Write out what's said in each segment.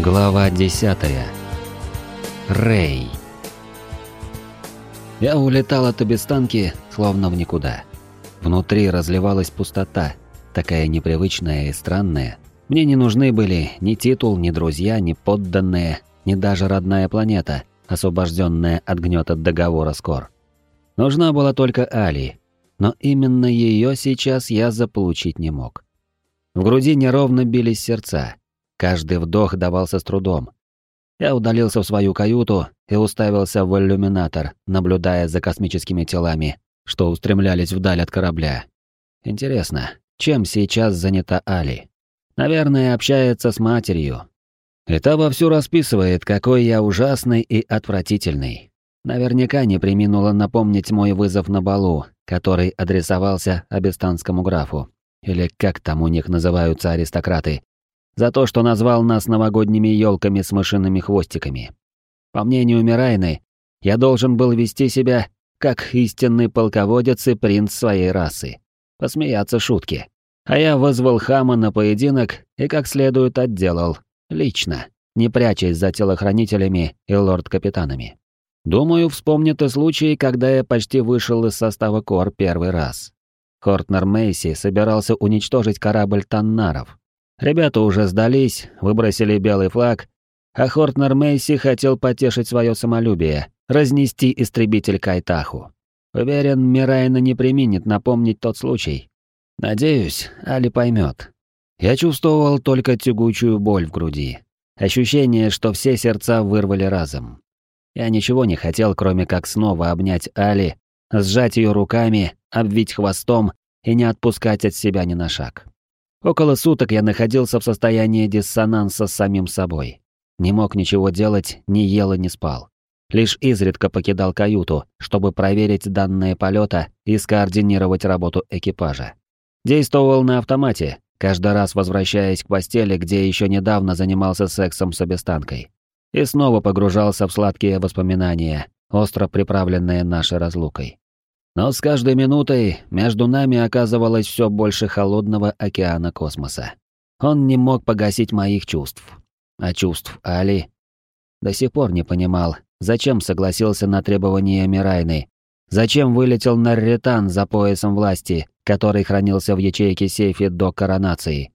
Глава 10. Рэй. Я улетал от обестанки, словно в никуда. Внутри разливалась пустота, такая непривычная и странная. Мне не нужны были ни титул, ни друзья, ни подданные, ни даже родная планета, освобожденная от гнета договора Скор. Нужна была только Али, но именно ее сейчас я заполучить не мог. В груди неровно бились сердца, Каждый вдох давался с трудом. Я удалился в свою каюту и уставился в иллюминатор, наблюдая за космическими телами, что устремлялись вдаль от корабля. Интересно, чем сейчас занята Али? Наверное, общается с матерью. И та вовсю расписывает, какой я ужасный и отвратительный. Наверняка не приминула напомнить мой вызов на балу, который адресовался абистанскому графу. Или как там у них называются аристократы, за то, что назвал нас новогодними елками с мышиными хвостиками. По мнению Мирайны, я должен был вести себя как истинный полководец и принц своей расы. Посмеяться шутки. А я вызвал хама на поединок и как следует отделал. Лично, не прячась за телохранителями и лорд-капитанами. Думаю, вспомнит и случай, когда я почти вышел из состава Кор первый раз. Хортнер Мейси собирался уничтожить корабль Таннаров, Ребята уже сдались, выбросили белый флаг, а Хортнер Мейси хотел потешить свое самолюбие, разнести истребитель Кайтаху. Уверен, Мирайна не применит напомнить тот случай. Надеюсь, Али поймет. Я чувствовал только тягучую боль в груди. Ощущение, что все сердца вырвали разом. Я ничего не хотел, кроме как снова обнять Али, сжать ее руками, обвить хвостом и не отпускать от себя ни на шаг. Около суток я находился в состоянии диссонанса с самим собой. Не мог ничего делать, ни ел и не спал. Лишь изредка покидал каюту, чтобы проверить данные полета и скоординировать работу экипажа. Действовал на автомате, каждый раз возвращаясь к постели, где еще недавно занимался сексом с обестанкой. И снова погружался в сладкие воспоминания, остро приправленные нашей разлукой. Но с каждой минутой между нами оказывалось все больше холодного океана космоса. Он не мог погасить моих чувств. А чувств Али... До сих пор не понимал, зачем согласился на требования Мирайны, зачем вылетел на Ретан за поясом власти, который хранился в ячейке сейфе до коронации.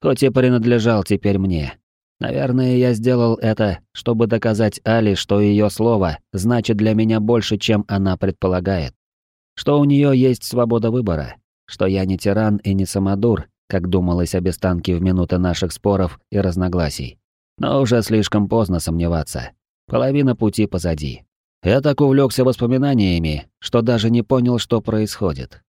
Хоть и принадлежал теперь мне. Наверное, я сделал это, чтобы доказать Али, что ее слово значит для меня больше, чем она предполагает что у нее есть свобода выбора, что я не тиран и не самодур, как думалось об Эстанке в минуты наших споров и разногласий. Но уже слишком поздно сомневаться. Половина пути позади. Я так увлекся воспоминаниями, что даже не понял, что происходит.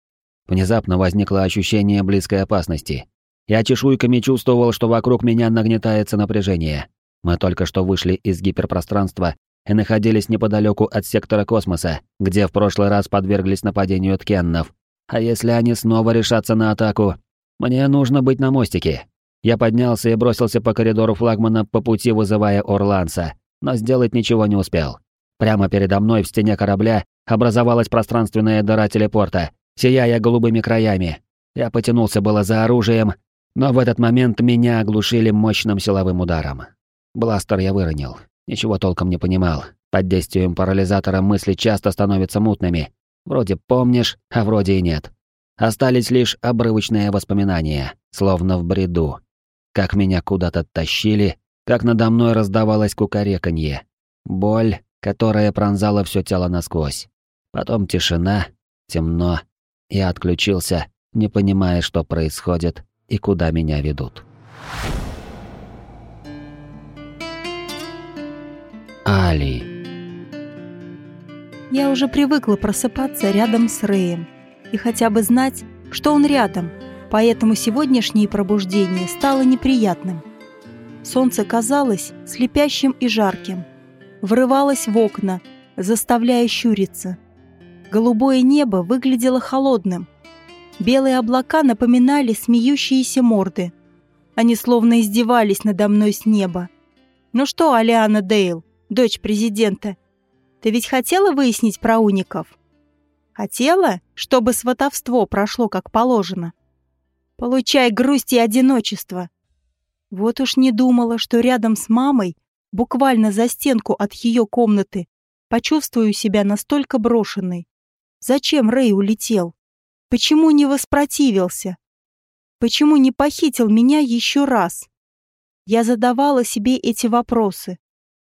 Внезапно возникло ощущение близкой опасности. Я чешуйками чувствовал, что вокруг меня нагнетается напряжение. Мы только что вышли из гиперпространства и находились неподалеку от сектора космоса, где в прошлый раз подверглись нападению ткеннов. А если они снова решатся на атаку? Мне нужно быть на мостике. Я поднялся и бросился по коридору флагмана по пути вызывая Орланса, но сделать ничего не успел. Прямо передо мной в стене корабля образовалась пространственная дыра телепорта, сияя голубыми краями. Я потянулся было за оружием, но в этот момент меня оглушили мощным силовым ударом. Бластер я выронил. Ничего толком не понимал. Под действием парализатора мысли часто становятся мутными. Вроде помнишь, а вроде и нет. Остались лишь обрывочные воспоминания, словно в бреду. Как меня куда-то тащили, как надо мной раздавалось кукареканье. Боль, которая пронзала все тело насквозь. Потом тишина, темно. Я отключился, не понимая, что происходит и куда меня ведут. Али. Я уже привыкла просыпаться рядом с Рэем и хотя бы знать, что он рядом, поэтому сегодняшнее пробуждение стало неприятным. Солнце казалось слепящим и жарким, врывалось в окна, заставляя щуриться. Голубое небо выглядело холодным. Белые облака напоминали смеющиеся морды. Они словно издевались надо мной с неба. «Ну что, Алиана Дейл, дочь президента. Ты ведь хотела выяснить про уников? Хотела, чтобы сватовство прошло как положено? Получай грусть и одиночество. Вот уж не думала, что рядом с мамой, буквально за стенку от ее комнаты, почувствую себя настолько брошенной. Зачем Рэй улетел? Почему не воспротивился? Почему не похитил меня еще раз? Я задавала себе эти вопросы,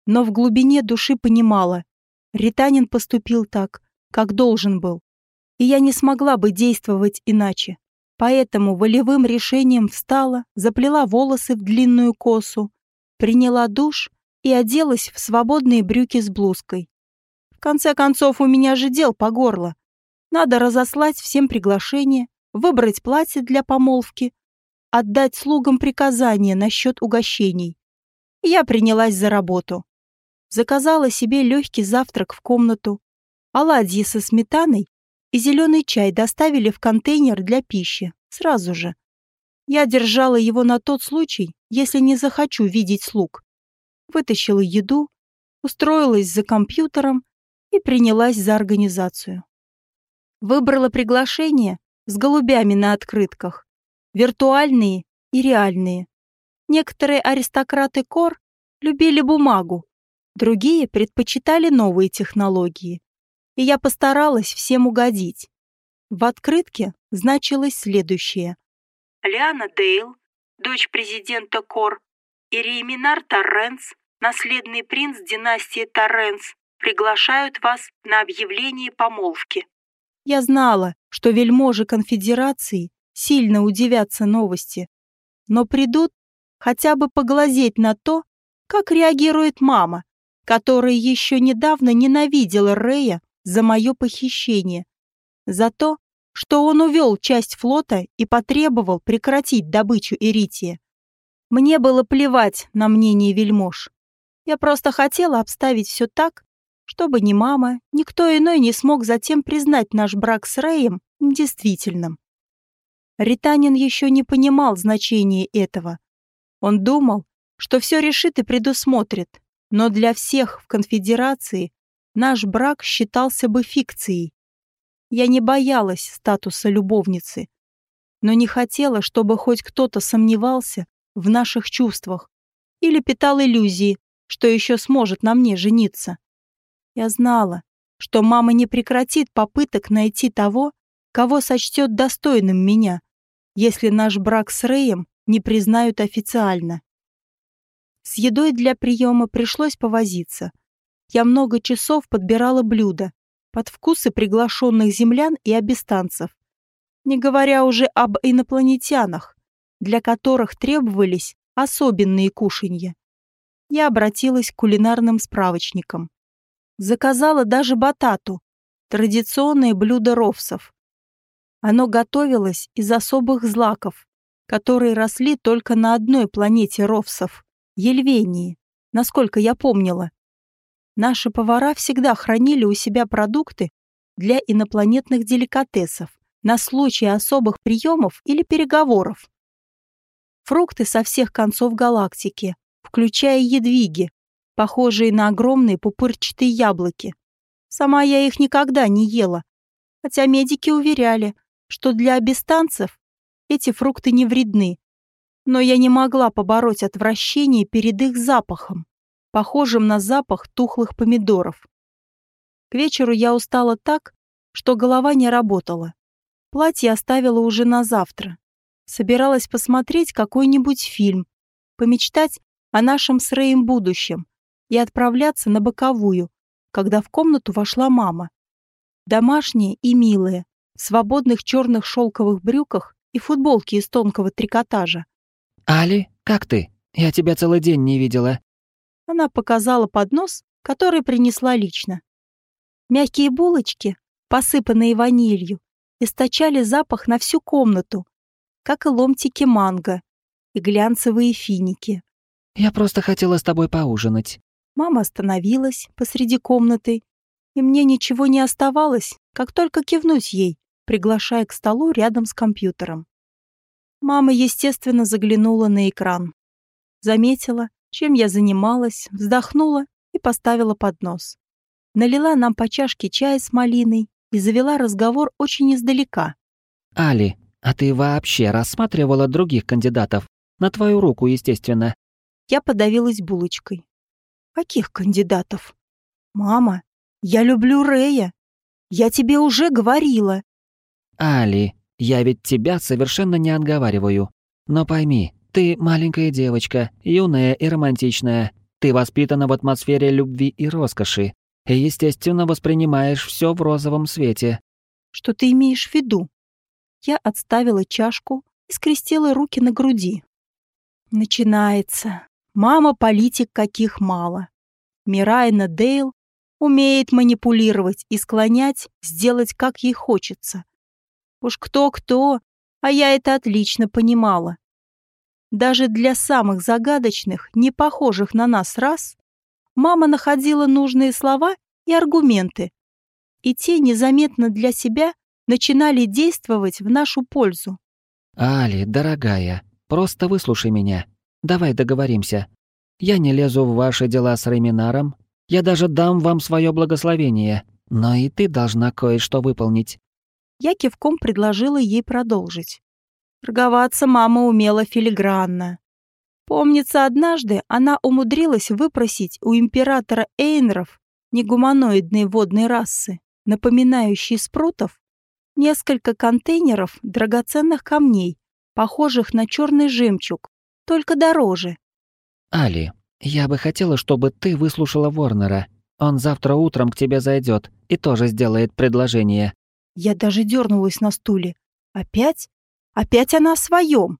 но в глубине души понимала, Ританин поступил так, как должен был, и я не смогла бы действовать иначе. Поэтому волевым решением встала, заплела волосы в длинную косу, приняла душ и оделась в свободные брюки с блузкой. В конце концов, у меня же дел по горло. Надо разослать всем приглашения, выбрать платье для помолвки, отдать слугам приказания насчет угощений. Я принялась за работу. Заказала себе легкий завтрак в комнату, оладьи со сметаной и зеленый чай доставили в контейнер для пищи, сразу же. Я держала его на тот случай, если не захочу видеть слуг. Вытащила еду, устроилась за компьютером и принялась за организацию. Выбрала приглашения с голубями на открытках, виртуальные и реальные. Некоторые аристократы Кор любили бумагу, другие предпочитали новые технологии и я постаралась всем угодить. В открытке значилось следующее. Лиана Дейл, дочь президента Кор, и Рейминар Торренс, наследный принц династии Торренс, приглашают вас на объявление помолвки. Я знала, что вельможи конфедерации сильно удивятся новости, но придут хотя бы поглазеть на то, как реагирует мама, которая еще недавно ненавидела Рея за мое похищение, за то, что он увел часть флота и потребовал прекратить добычу Эрития. Мне было плевать на мнение вельмож. Я просто хотела обставить все так, чтобы ни мама, ни кто иной не смог затем признать наш брак с Рэем действительным. Ританин еще не понимал значения этого. Он думал, что все решит и предусмотрит, но для всех в конфедерации наш брак считался бы фикцией. Я не боялась статуса любовницы, но не хотела, чтобы хоть кто-то сомневался в наших чувствах или питал иллюзии, что еще сможет на мне жениться. Я знала, что мама не прекратит попыток найти того, кого сочтет достойным меня, если наш брак с Рэем не признают официально. С едой для приема пришлось повозиться я много часов подбирала блюда под вкусы приглашенных землян и абистанцев, не говоря уже об инопланетянах, для которых требовались особенные кушанья. Я обратилась к кулинарным справочникам. Заказала даже батату, традиционное блюдо ровсов. Оно готовилось из особых злаков, которые росли только на одной планете ровсов — Ельвении, насколько я помнила. Наши повара всегда хранили у себя продукты для инопланетных деликатесов на случай особых приемов или переговоров. Фрукты со всех концов галактики, включая едвиги, похожие на огромные пупырчатые яблоки. Сама я их никогда не ела, хотя медики уверяли, что для абистанцев эти фрукты не вредны. Но я не могла побороть отвращение перед их запахом похожим на запах тухлых помидоров. К вечеру я устала так, что голова не работала. Платье оставила уже на завтра. Собиралась посмотреть какой-нибудь фильм, помечтать о нашем с Рэем будущем и отправляться на боковую, когда в комнату вошла мама. Домашняя и милая, в свободных черных шелковых брюках и футболке из тонкого трикотажа. «Али, как ты? Я тебя целый день не видела. Она показала поднос, который принесла лично. Мягкие булочки, посыпанные ванилью, источали запах на всю комнату, как и ломтики манго и глянцевые финики. «Я просто хотела с тобой поужинать». Мама остановилась посреди комнаты, и мне ничего не оставалось, как только кивнуть ей, приглашая к столу рядом с компьютером. Мама, естественно, заглянула на экран. Заметила, чем я занималась, вздохнула и поставила поднос. Налила нам по чашке чая с малиной и завела разговор очень издалека. «Али, а ты вообще рассматривала других кандидатов? На твою руку, естественно. Я подавилась булочкой. Каких кандидатов? Мама, я люблю Рея. Я тебе уже говорила. Али, я ведь тебя совершенно не отговариваю. Но пойми, ты маленькая девочка, юная и романтичная. Ты воспитана в атмосфере любви и роскоши. И, естественно, воспринимаешь все в розовом свете. Что ты имеешь в виду? Я отставила чашку и скрестила руки на груди. Начинается. Мама политик каких мало. Мирайна Дейл умеет манипулировать и склонять, сделать как ей хочется. Уж кто-кто, а я это отлично понимала. Даже для самых загадочных, не похожих на нас раз, мама находила нужные слова и аргументы, и те незаметно для себя начинали действовать в нашу пользу. «Али, дорогая, просто выслушай меня. Давай договоримся. Я не лезу в ваши дела с Реминаром. Я даже дам вам свое благословение. Но и ты должна кое-что выполнить». Я кивком предложила ей продолжить. Торговаться мама умела филигранно. Помнится, однажды она умудрилась выпросить у императора Эйнров негуманоидной водной расы, напоминающей спрутов, несколько контейнеров драгоценных камней, похожих на черный жемчуг, только дороже. «Али, я бы хотела, чтобы ты выслушала Ворнера. Он завтра утром к тебе зайдет и тоже сделает предложение». Я даже дернулась на стуле. «Опять? Опять она о своем.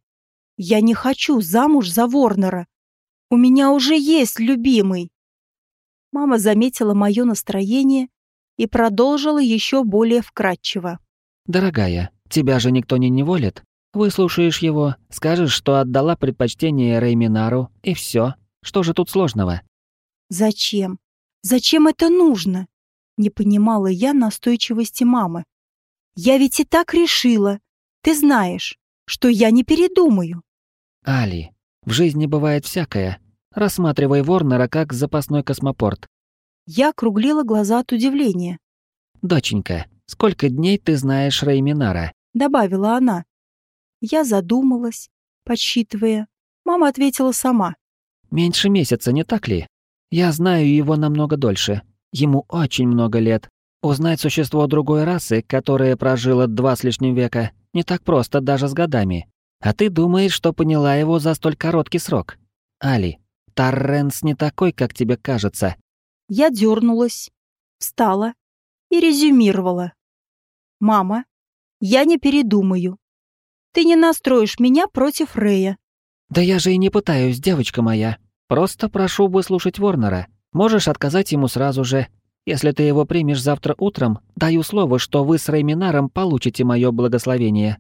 Я не хочу замуж за Ворнера. У меня уже есть любимый. Мама заметила мое настроение и продолжила еще более вкратчиво. «Дорогая, тебя же никто не неволит. Выслушаешь его, скажешь, что отдала предпочтение Рейминару, и все. Что же тут сложного?» «Зачем? Зачем это нужно?» Не понимала я настойчивости мамы. «Я ведь и так решила. Ты знаешь, что я не передумаю. Али, в жизни бывает всякое. Рассматривай Ворнера как запасной космопорт. Я округлила глаза от удивления. Доченька, сколько дней ты знаешь Рейминара? Добавила она. Я задумалась, подсчитывая. Мама ответила сама. Меньше месяца, не так ли? Я знаю его намного дольше. Ему очень много лет. Узнать существо другой расы, которое прожило два с лишним века, не так просто даже с годами. А ты думаешь, что поняла его за столь короткий срок? Али, Торренс не такой, как тебе кажется. Я дернулась, встала и резюмировала. «Мама, я не передумаю. Ты не настроишь меня против Рея». «Да я же и не пытаюсь, девочка моя. Просто прошу выслушать Ворнера. Можешь отказать ему сразу же, если ты его примешь завтра утром, даю слово, что вы с Рейминаром получите мое благословение».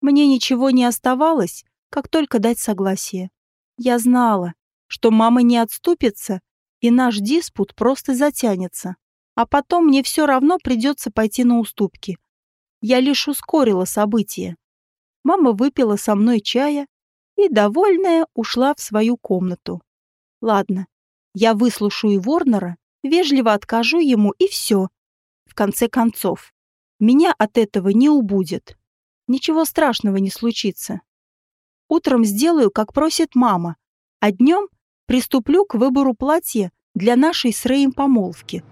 Мне ничего не оставалось, как только дать согласие. Я знала, что мама не отступится, и наш диспут просто затянется. А потом мне все равно придется пойти на уступки. Я лишь ускорила события. Мама выпила со мной чая и, довольная, ушла в свою комнату. Ладно, я выслушаю Ворнера вежливо откажу ему и все. В конце концов, меня от этого не убудет. Ничего страшного не случится. Утром сделаю, как просит мама, а днем приступлю к выбору платья для нашей с Рэем помолвки.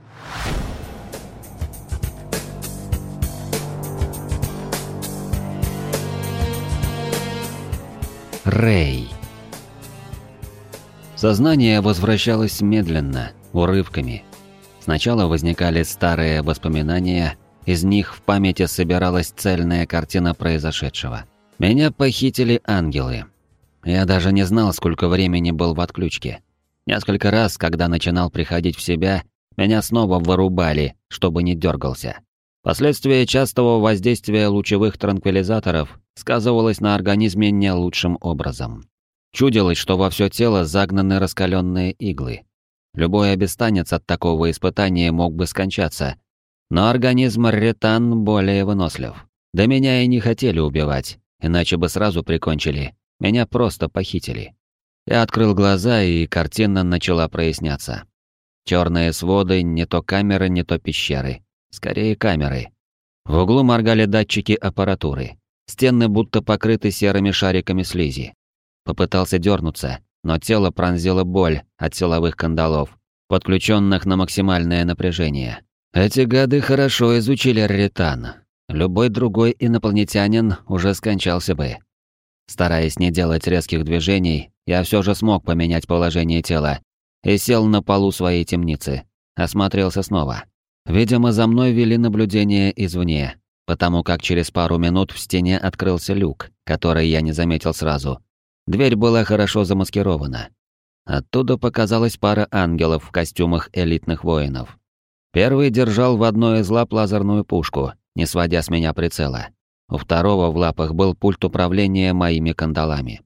Рэй. Сознание возвращалось медленно, урывками. Сначала возникали старые воспоминания, из них в памяти собиралась цельная картина произошедшего. Меня похитили ангелы. Я даже не знал, сколько времени был в отключке. Несколько раз, когда начинал приходить в себя, меня снова вырубали, чтобы не дергался. Последствия частого воздействия лучевых транквилизаторов сказывалось на организме не лучшим образом. Чудилось, что во все тело загнаны раскаленные иглы. Любой обестанец от такого испытания мог бы скончаться. Но организм ретан более вынослив. Да меня и не хотели убивать, иначе бы сразу прикончили. Меня просто похитили. Я открыл глаза, и картина начала проясняться. Черные своды, не то камеры, не то пещеры. Скорее камеры. В углу моргали датчики аппаратуры. Стены будто покрыты серыми шариками слизи. Попытался дернуться, но тело пронзило боль от силовых кандалов, подключенных на максимальное напряжение. Эти гады хорошо изучили раритан. Любой другой инопланетянин уже скончался бы. Стараясь не делать резких движений, я все же смог поменять положение тела и сел на полу своей темницы. Осмотрелся снова. Видимо, за мной вели наблюдение извне, потому как через пару минут в стене открылся люк, который я не заметил сразу. Дверь была хорошо замаскирована. Оттуда показалась пара ангелов в костюмах элитных воинов. Первый держал в одной из лап лазерную пушку, не сводя с меня прицела. У второго в лапах был пульт управления моими кандалами.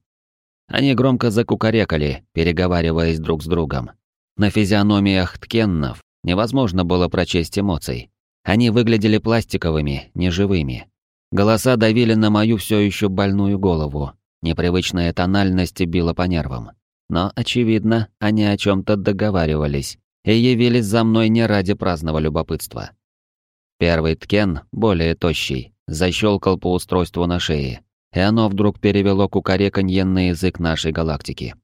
Они громко закукарекали, переговариваясь друг с другом. На физиономиях ткеннов невозможно было прочесть эмоций. Они выглядели пластиковыми, неживыми. Голоса давили на мою все еще больную голову. Непривычная тональность била по нервам. Но, очевидно, они о чем то договаривались и явились за мной не ради праздного любопытства. Первый ткен, более тощий, защелкал по устройству на шее, и оно вдруг перевело кукареканье на язык нашей галактики.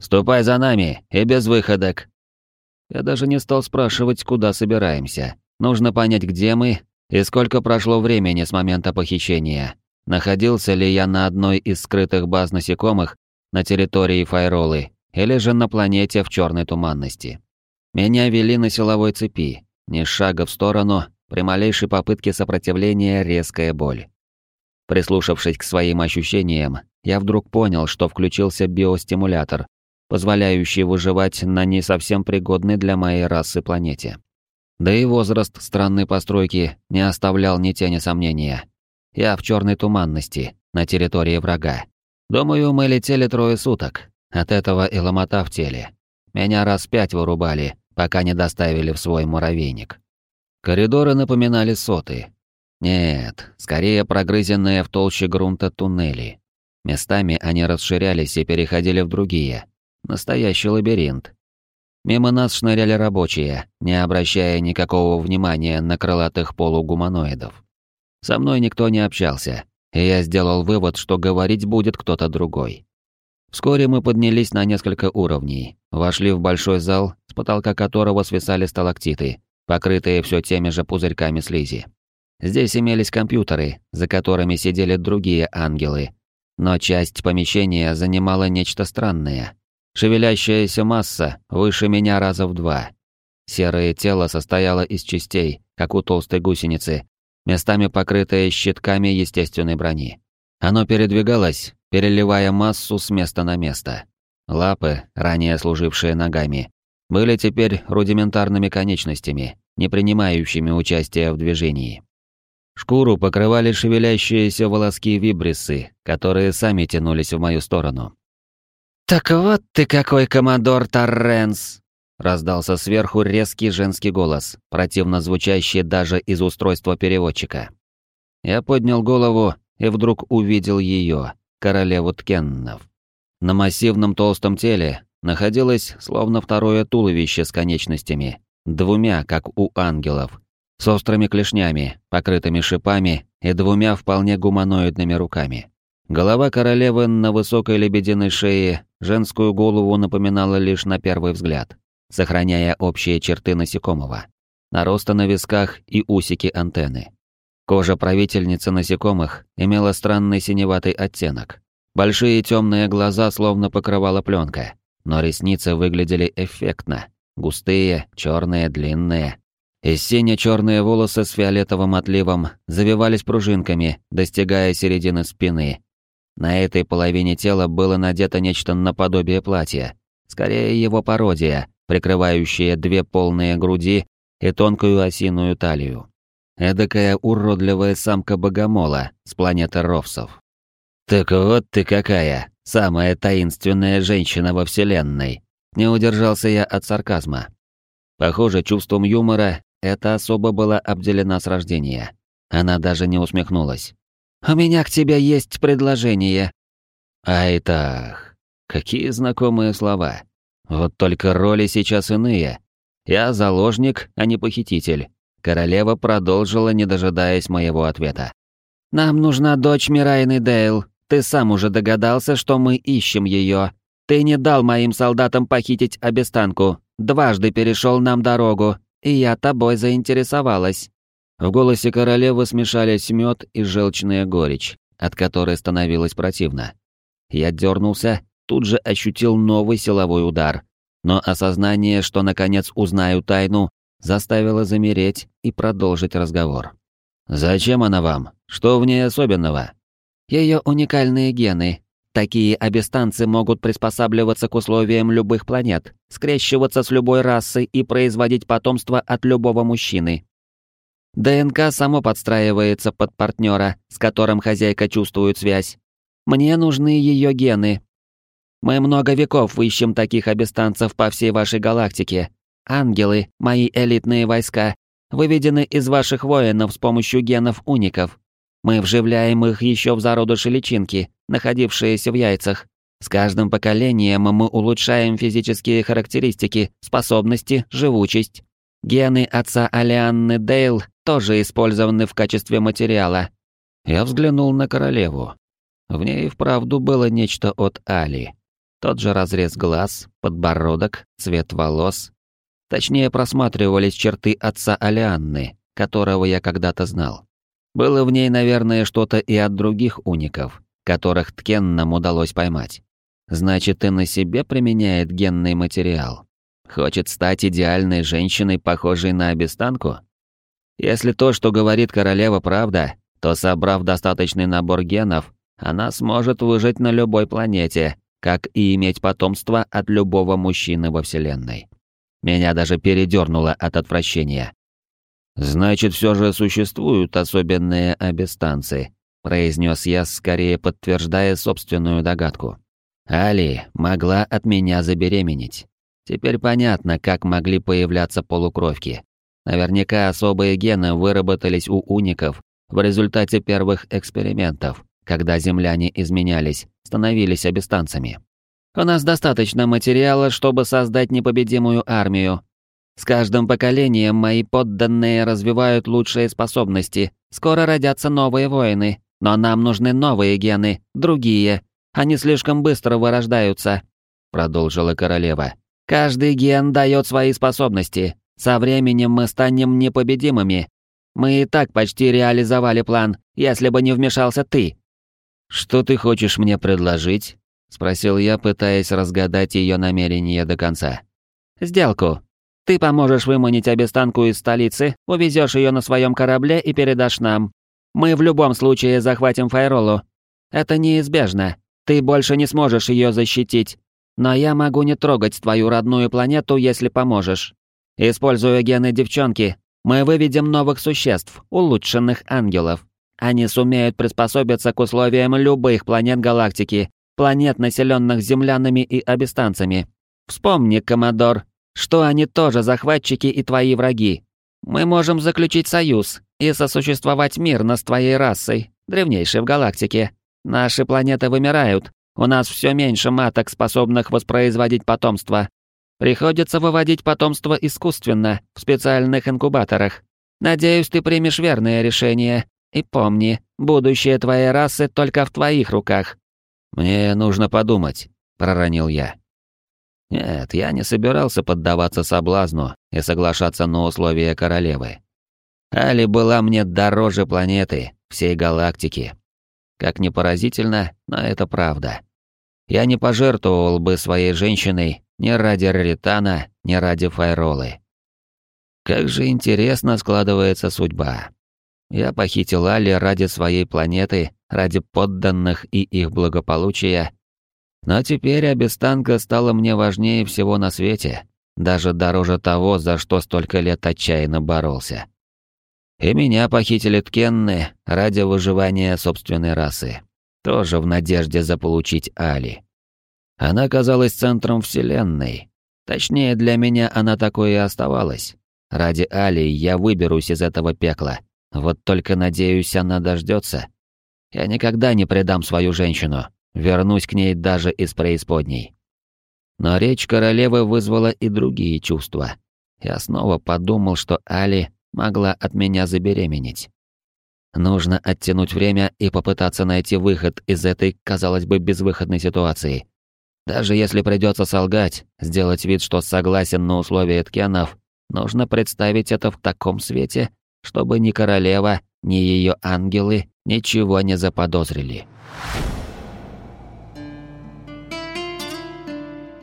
«Ступай за нами, и без выходок!» Я даже не стал спрашивать, куда собираемся. Нужно понять, где мы и сколько прошло времени с момента похищения. Находился ли я на одной из скрытых баз насекомых на территории Файролы или же на планете в черной туманности. Меня вели на силовой цепи, ни шага в сторону, при малейшей попытке сопротивления резкая боль. Прислушавшись к своим ощущениям, я вдруг понял, что включился биостимулятор, позволяющий выживать на не совсем пригодной для моей расы планете. Да и возраст странной постройки не оставлял ни тени сомнения. Я в черной туманности, на территории врага. Думаю, мы летели трое суток. От этого и ломота в теле. Меня раз пять вырубали, пока не доставили в свой муравейник. Коридоры напоминали соты. Нет, скорее прогрызенные в толще грунта туннели. Местами они расширялись и переходили в другие. Настоящий лабиринт. Мимо нас шныряли рабочие, не обращая никакого внимания на крылатых полугуманоидов. Со мной никто не общался, и я сделал вывод, что говорить будет кто-то другой. Вскоре мы поднялись на несколько уровней, вошли в большой зал, с потолка которого свисали сталактиты, покрытые все теми же пузырьками слизи. Здесь имелись компьютеры, за которыми сидели другие ангелы, но часть помещения занимала нечто странное. Шевелящаяся масса выше меня раза в два. Серое тело состояло из частей, как у толстой гусеницы, местами покрытое щитками естественной брони. Оно передвигалось, переливая массу с места на место. Лапы, ранее служившие ногами, были теперь рудиментарными конечностями, не принимающими участия в движении. Шкуру покрывали шевелящиеся волоски вибрисы, которые сами тянулись в мою сторону. «Так вот ты какой коммодор Торренс!» Раздался сверху резкий женский голос, противно звучащий даже из устройства переводчика. Я поднял голову и вдруг увидел ее, королеву Ткеннов. На массивном толстом теле находилось словно второе туловище с конечностями, двумя, как у ангелов, с острыми клешнями, покрытыми шипами и двумя вполне гуманоидными руками. Голова королевы на высокой лебединой шее женскую голову напоминала лишь на первый взгляд сохраняя общие черты насекомого. Нароста на висках и усики антенны. Кожа правительницы насекомых имела странный синеватый оттенок. Большие темные глаза словно покрывала пленка, но ресницы выглядели эффектно. Густые, черные, длинные. И сине-черные волосы с фиолетовым отливом завивались пружинками, достигая середины спины. На этой половине тела было надето нечто наподобие платья. Скорее его пародия, прикрывающие две полные груди и тонкую осиную талию. Эдакая уродливая самка богомола с планеты Ровсов. «Так вот ты какая, самая таинственная женщина во Вселенной!» Не удержался я от сарказма. Похоже, чувством юмора эта особа была обделена с рождения. Она даже не усмехнулась. «У меня к тебе есть предложение». «Ай так, какие знакомые слова. Вот только роли сейчас иные. Я заложник, а не похититель. Королева продолжила, не дожидаясь моего ответа. «Нам нужна дочь Мирайны Дейл. ты сам уже догадался, что мы ищем ее. Ты не дал моим солдатам похитить обестанку, дважды перешел нам дорогу, и я тобой заинтересовалась». В голосе королевы смешались мед и желчная горечь, от которой становилось противно. Я дернулся, тут же ощутил новый силовой удар, но осознание, что наконец узнаю тайну, заставило замереть и продолжить разговор. «Зачем она вам? Что в ней особенного?» Ее уникальные гены. Такие обестанцы могут приспосабливаться к условиям любых планет, скрещиваться с любой расой и производить потомство от любого мужчины. ДНК само подстраивается под партнера, с которым хозяйка чувствует связь. Мне нужны ее гены. Мы много веков ищем таких обестанцев по всей вашей галактике. Ангелы, мои элитные войска, выведены из ваших воинов с помощью генов уников. Мы вживляем их еще в зародыши личинки, находившиеся в яйцах. С каждым поколением мы улучшаем физические характеристики, способности, живучесть. Гены отца Алианны Дейл тоже использованы в качестве материала. Я взглянул на королеву. В ней вправду было нечто от Али. Тот же разрез глаз, подбородок, цвет волос. Точнее, просматривались черты отца Алианны, которого я когда-то знал. Было в ней, наверное, что-то и от других уников, которых Ткен нам удалось поймать. Значит, и на себе применяет генный материал. Хочет стать идеальной женщиной, похожей на обестанку? Если то, что говорит королева, правда, то, собрав достаточный набор генов, она сможет выжить на любой планете, как и иметь потомство от любого мужчины во Вселенной. Меня даже передернуло от отвращения. «Значит, все же существуют особенные обестанцы», — произнес я, скорее подтверждая собственную догадку. «Али могла от меня забеременеть. Теперь понятно, как могли появляться полукровки. Наверняка особые гены выработались у уников в результате первых экспериментов, когда земляне изменялись, становились обестанцами. У нас достаточно материала, чтобы создать непобедимую армию, с каждым поколением мои подданные развивают лучшие способности. Скоро родятся новые воины. Но нам нужны новые гены, другие. Они слишком быстро вырождаются», — продолжила королева. «Каждый ген дает свои способности. Со временем мы станем непобедимыми. Мы и так почти реализовали план, если бы не вмешался ты». «Что ты хочешь мне предложить?» — спросил я, пытаясь разгадать ее намерение до конца. «Сделку», ты поможешь выманить обестанку из столицы, увезешь ее на своем корабле и передашь нам. Мы в любом случае захватим Файролу. Это неизбежно. Ты больше не сможешь ее защитить. Но я могу не трогать твою родную планету, если поможешь. Используя гены девчонки, мы выведем новых существ, улучшенных ангелов. Они сумеют приспособиться к условиям любых планет галактики, планет, населенных землянами и обестанцами. Вспомни, Коммодор, что они тоже захватчики и твои враги. Мы можем заключить союз и сосуществовать мирно с твоей расой, древнейшей в галактике. Наши планеты вымирают, у нас все меньше маток, способных воспроизводить потомство. Приходится выводить потомство искусственно, в специальных инкубаторах. Надеюсь, ты примешь верное решение. И помни, будущее твоей расы только в твоих руках. Мне нужно подумать, проронил я. Нет, я не собирался поддаваться соблазну и соглашаться на условия королевы. Али была мне дороже планеты, всей галактики. Как ни поразительно, но это правда. Я не пожертвовал бы своей женщиной ни ради Раритана, ни ради Файролы. Как же интересно складывается судьба. Я похитил Али ради своей планеты, ради подданных и их благополучия, но теперь обестанка стала мне важнее всего на свете, даже дороже того, за что столько лет отчаянно боролся. И меня похитили Ткенны ради выживания собственной расы, тоже в надежде заполучить Али. Она казалась центром Вселенной. Точнее, для меня она такой и оставалась. Ради Али я выберусь из этого пекла. Вот только надеюсь, она дождется. Я никогда не предам свою женщину, вернусь к ней даже из преисподней. Но речь королевы вызвала и другие чувства. Я снова подумал, что Али могла от меня забеременеть. Нужно оттянуть время и попытаться найти выход из этой, казалось бы, безвыходной ситуации. Даже если придется солгать, сделать вид, что согласен на условия ткенов, нужно представить это в таком свете, чтобы ни королева, ни ее ангелы ничего не заподозрили.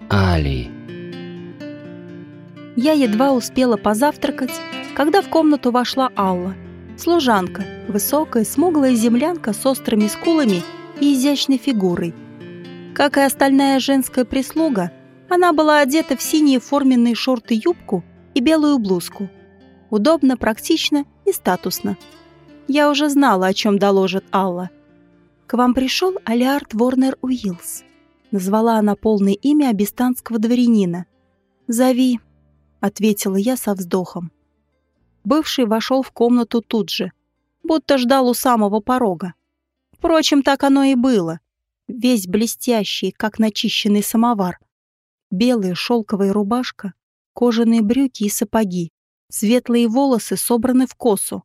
Али. Я едва успела позавтракать, когда в комнату вошла Алла. Служанка, высокая, смуглая землянка с острыми скулами и изящной фигурой – как и остальная женская прислуга, она была одета в синие форменные шорты-юбку и белую блузку. Удобно, практично и статусно. Я уже знала, о чем доложит Алла. «К вам пришел Алиард Ворнер Уиллс», — назвала она полное имя абистанского дворянина. «Зови», — ответила я со вздохом. Бывший вошел в комнату тут же, будто ждал у самого порога. Впрочем, так оно и было весь блестящий, как начищенный самовар. Белая шелковая рубашка, кожаные брюки и сапоги, светлые волосы собраны в косу.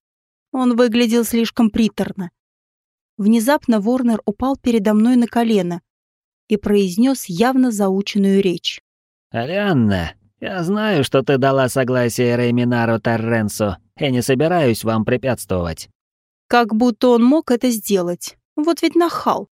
Он выглядел слишком приторно. Внезапно Ворнер упал передо мной на колено и произнес явно заученную речь. «Арианна, я знаю, что ты дала согласие Рейминару Торренсу, и не собираюсь вам препятствовать». Как будто он мог это сделать. Вот ведь нахал.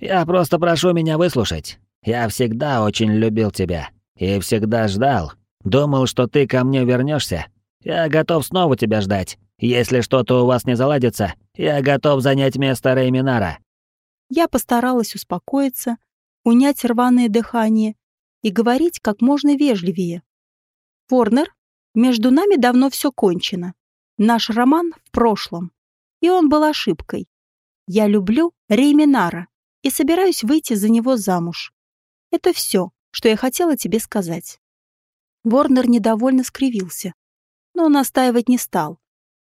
Я просто прошу меня выслушать. Я всегда очень любил тебя и всегда ждал. Думал, что ты ко мне вернешься. Я готов снова тебя ждать. Если что-то у вас не заладится, я готов занять место Рейминара». Я постаралась успокоиться, унять рваное дыхание и говорить как можно вежливее. «Ворнер, между нами давно все кончено. Наш роман в прошлом. И он был ошибкой. Я люблю Рейминара и собираюсь выйти за него замуж. Это все, что я хотела тебе сказать». Ворнер недовольно скривился, но настаивать не стал.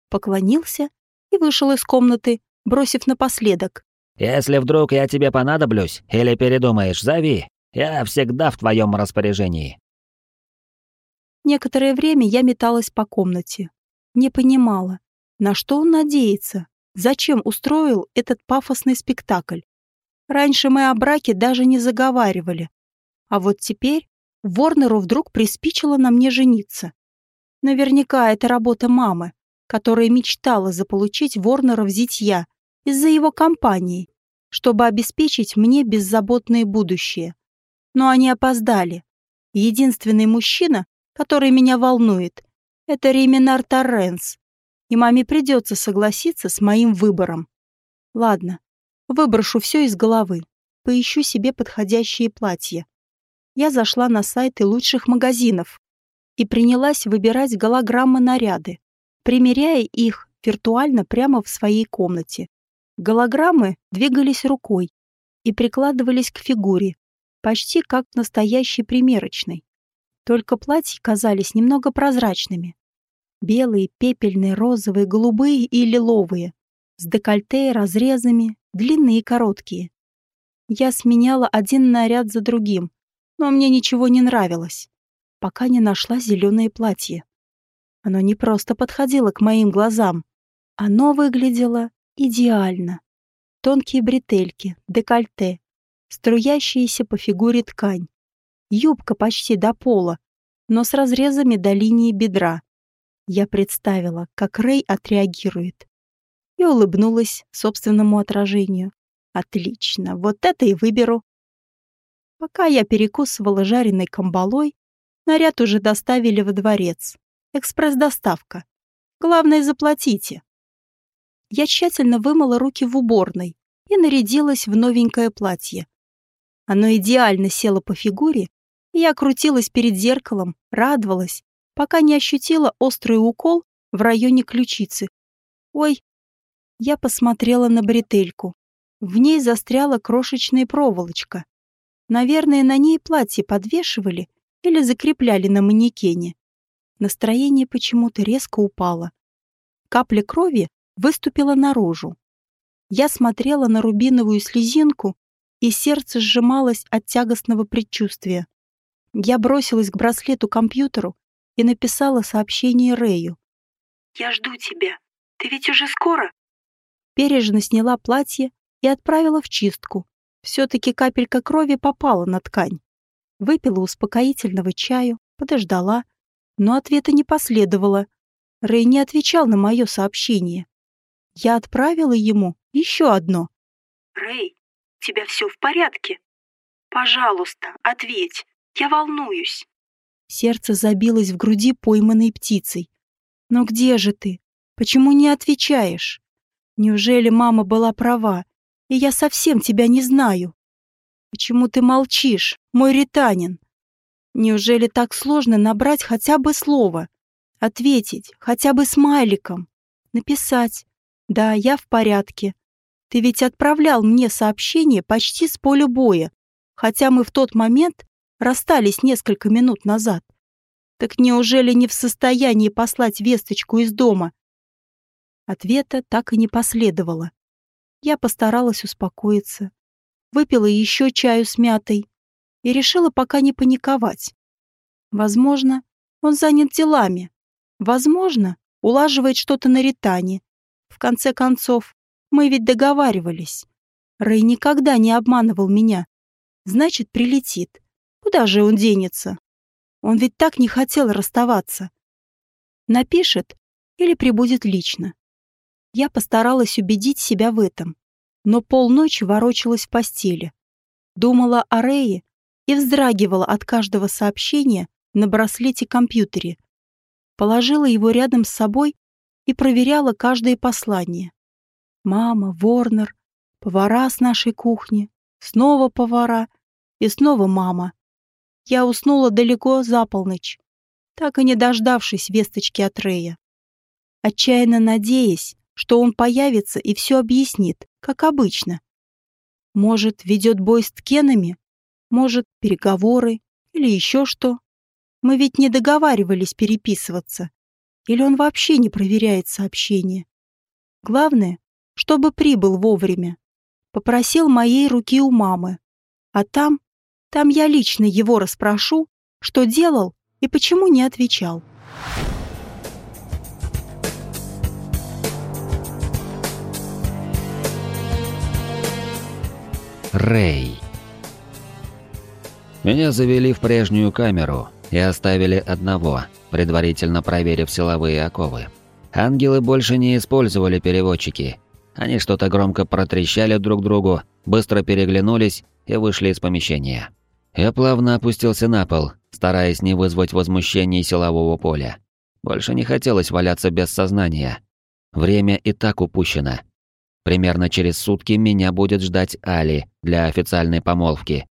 Поклонился и вышел из комнаты, бросив напоследок. «Если вдруг я тебе понадоблюсь или передумаешь, зови. Я всегда в твоем распоряжении». Некоторое время я металась по комнате. Не понимала, на что он надеется, зачем устроил этот пафосный спектакль. Раньше мы о браке даже не заговаривали. А вот теперь Ворнеру вдруг приспичило на мне жениться. Наверняка это работа мамы, которая мечтала заполучить Ворнера в зятья из-за его компании, чтобы обеспечить мне беззаботное будущее. Но они опоздали. Единственный мужчина, который меня волнует, это Реминар Торренс, и маме придется согласиться с моим выбором. Ладно, Выброшу все из головы. Поищу себе подходящие платья. Я зашла на сайты лучших магазинов и принялась выбирать голограммы наряды, примеряя их виртуально прямо в своей комнате. Голограммы двигались рукой и прикладывались к фигуре, почти как настоящей примерочной. Только платья казались немного прозрачными. Белые, пепельные, розовые, голубые и лиловые, с декольте и разрезами, длинные и короткие. Я сменяла один наряд за другим, но мне ничего не нравилось, пока не нашла зеленое платье. Оно не просто подходило к моим глазам, оно выглядело идеально. Тонкие бретельки, декольте, струящиеся по фигуре ткань, юбка почти до пола, но с разрезами до линии бедра. Я представила, как Рэй отреагирует и улыбнулась собственному отражению. Отлично, вот это и выберу. Пока я перекусывала жареной камбалой, наряд уже доставили во дворец. Экспресс-доставка. Главное, заплатите. Я тщательно вымыла руки в уборной и нарядилась в новенькое платье. Оно идеально село по фигуре, и я крутилась перед зеркалом, радовалась, пока не ощутила острый укол в районе ключицы. Ой, я посмотрела на бретельку. В ней застряла крошечная проволочка. Наверное, на ней платье подвешивали или закрепляли на манекене. Настроение почему-то резко упало. Капля крови выступила наружу. Я смотрела на рубиновую слезинку, и сердце сжималось от тягостного предчувствия. Я бросилась к браслету-компьютеру и написала сообщение Рэю. «Я жду тебя. Ты ведь уже скоро?» бережно сняла платье и отправила в чистку. Все-таки капелька крови попала на ткань. Выпила успокоительного чаю, подождала, но ответа не последовало. Рэй не отвечал на мое сообщение. Я отправила ему еще одно. «Рэй, тебя все в порядке? Пожалуйста, ответь, я волнуюсь». Сердце забилось в груди пойманной птицей. «Но где же ты? Почему не отвечаешь? Неужели мама была права, и я совсем тебя не знаю? Почему ты молчишь, мой ританин? Неужели так сложно набрать хотя бы слово? Ответить хотя бы смайликом? Написать? Да, я в порядке. Ты ведь отправлял мне сообщение почти с поля боя, хотя мы в тот момент расстались несколько минут назад. Так неужели не в состоянии послать весточку из дома? Ответа так и не последовало. Я постаралась успокоиться, выпила еще чаю с мятой и решила пока не паниковать. Возможно, он занят делами. Возможно, улаживает что-то на ритане. В конце концов, мы ведь договаривались. Рэй никогда не обманывал меня. Значит, прилетит. Куда же он денется? Он ведь так не хотел расставаться. Напишет или прибудет лично. Я постаралась убедить себя в этом, но полночи ворочалась в постели. Думала о Рее и вздрагивала от каждого сообщения на браслете-компьютере. Положила его рядом с собой и проверяла каждое послание. Мама, Ворнер, повара с нашей кухни, снова повара и снова мама. Я уснула далеко за полночь, так и не дождавшись весточки от Рея. Отчаянно надеясь, что он появится и все объяснит, как обычно. Может, ведет бой с ткенами, может, переговоры или еще что. Мы ведь не договаривались переписываться. Или он вообще не проверяет сообщения. Главное, чтобы прибыл вовремя. Попросил моей руки у мамы. А там, там я лично его расспрошу, что делал и почему не отвечал. Рэй. Меня завели в прежнюю камеру и оставили одного, предварительно проверив силовые оковы. Ангелы больше не использовали переводчики. Они что-то громко протрещали друг другу, быстро переглянулись и вышли из помещения. Я плавно опустился на пол, стараясь не вызвать возмущений силового поля. Больше не хотелось валяться без сознания. Время и так упущено. Примерно через сутки меня будет ждать Али для официальной помолвки.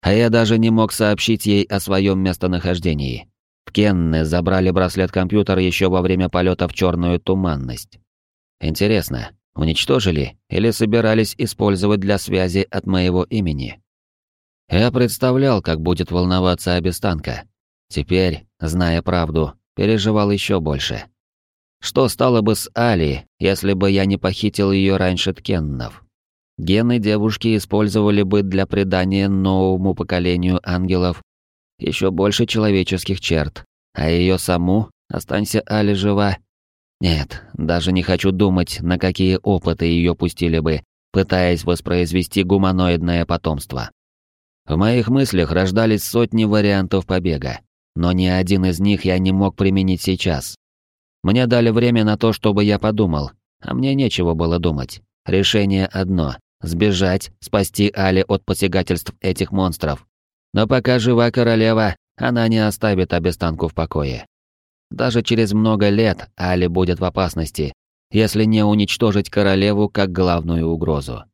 А я даже не мог сообщить ей о своем местонахождении. В Кенны забрали браслет-компьютер еще во время полета в черную туманность. Интересно, уничтожили или собирались использовать для связи от моего имени? Я представлял, как будет волноваться обестанка. Теперь, зная правду, переживал еще больше. Что стало бы с Али, если бы я не похитил ее раньше Ткеннов? Гены девушки использовали бы для придания новому поколению ангелов еще больше человеческих черт, а ее саму, останься Али жива. Нет, даже не хочу думать, на какие опыты ее пустили бы, пытаясь воспроизвести гуманоидное потомство. В моих мыслях рождались сотни вариантов побега, но ни один из них я не мог применить сейчас. Мне дали время на то, чтобы я подумал, а мне нечего было думать. Решение одно — сбежать, спасти Али от посягательств этих монстров. Но пока жива королева, она не оставит обестанку в покое. Даже через много лет Али будет в опасности, если не уничтожить королеву как главную угрозу.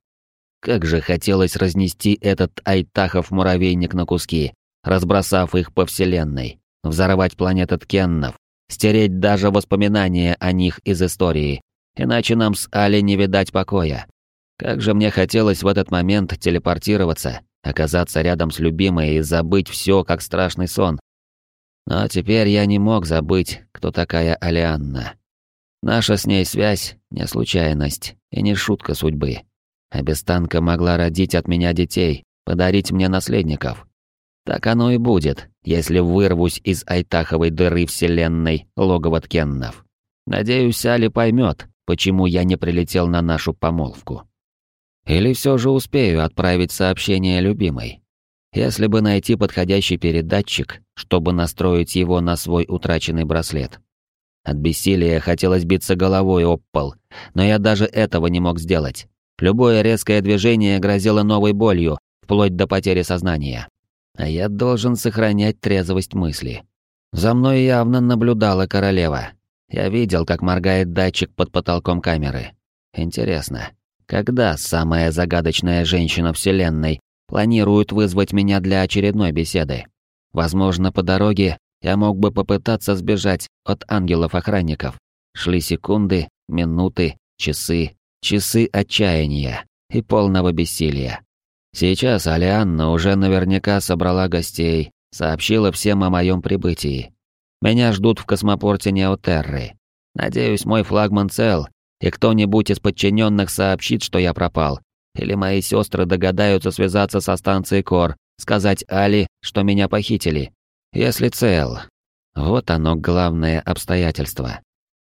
Как же хотелось разнести этот Айтахов муравейник на куски, разбросав их по вселенной, взорвать планеты Ткеннов, Стереть даже воспоминания о них из истории, иначе нам с Али не видать покоя. Как же мне хотелось в этот момент телепортироваться, оказаться рядом с любимой и забыть все, как страшный сон. Но теперь я не мог забыть, кто такая Алианна. Наша с ней связь — не случайность и не шутка судьбы. Обестанка могла родить от меня детей, подарить мне наследников. Так оно и будет, если вырвусь из айтаховой дыры вселенной логова Ткеннов. Надеюсь, Али поймет, почему я не прилетел на нашу помолвку. Или все же успею отправить сообщение любимой. Если бы найти подходящий передатчик, чтобы настроить его на свой утраченный браслет. От бессилия хотелось биться головой об пол, но я даже этого не мог сделать. Любое резкое движение грозило новой болью, вплоть до потери сознания. А я должен сохранять трезвость мысли. За мной явно наблюдала королева. Я видел, как моргает датчик под потолком камеры. Интересно, когда самая загадочная женщина Вселенной планирует вызвать меня для очередной беседы? Возможно, по дороге я мог бы попытаться сбежать от ангелов-охранников. Шли секунды, минуты, часы, часы отчаяния и полного бессилия. Сейчас Алианна уже наверняка собрала гостей, сообщила всем о моем прибытии. Меня ждут в космопорте Неотерры. Надеюсь, мой флагман цел, и кто-нибудь из подчиненных сообщит, что я пропал. Или мои сестры догадаются связаться со станцией Кор, сказать Али, что меня похитили. Если цел. Вот оно главное обстоятельство.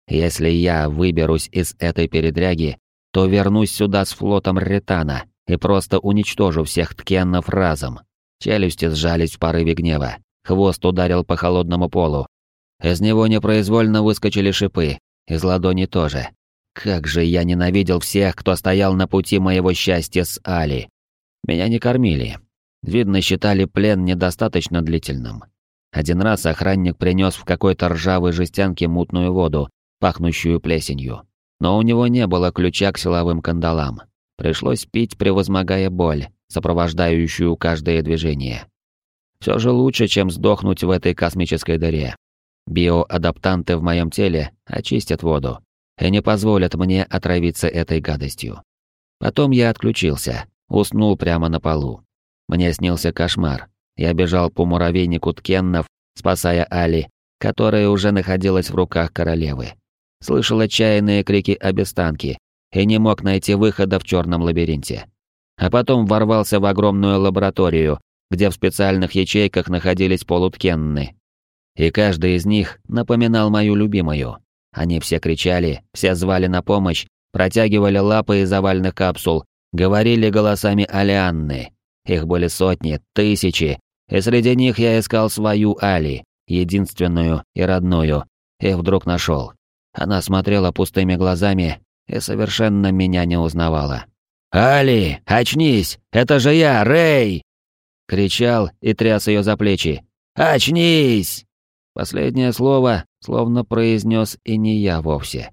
Если я выберусь из этой передряги, то вернусь сюда с флотом Ретана и просто уничтожу всех ткеннов разом. Челюсти сжались в порыве гнева. Хвост ударил по холодному полу. Из него непроизвольно выскочили шипы, из ладони тоже. Как же я ненавидел всех, кто стоял на пути моего счастья с Али. Меня не кормили. Видно, считали плен недостаточно длительным. Один раз охранник принес в какой-то ржавой жестянке мутную воду, пахнущую плесенью. Но у него не было ключа к силовым кандалам. Пришлось пить, превозмогая боль, сопровождающую каждое движение. Все же лучше, чем сдохнуть в этой космической дыре. Биоадаптанты в моем теле очистят воду, и не позволят мне отравиться этой гадостью. Потом я отключился, уснул прямо на полу. Мне снился кошмар. Я бежал по муравейнику Ткеннов, спасая Али, которая уже находилась в руках королевы. Слышал отчаянные крики обестанки и не мог найти выхода в черном лабиринте. А потом ворвался в огромную лабораторию, где в специальных ячейках находились полуткенны. И каждый из них напоминал мою любимую. Они все кричали, все звали на помощь, протягивали лапы из овальных капсул, говорили голосами Алианны. Их были сотни, тысячи, и среди них я искал свою Али, единственную и родную, и вдруг нашел. Она смотрела пустыми глазами и совершенно меня не узнавала. «Али, очнись! Это же я, Рэй!» Кричал и тряс ее за плечи. «Очнись!» Последнее слово словно произнес и не я вовсе.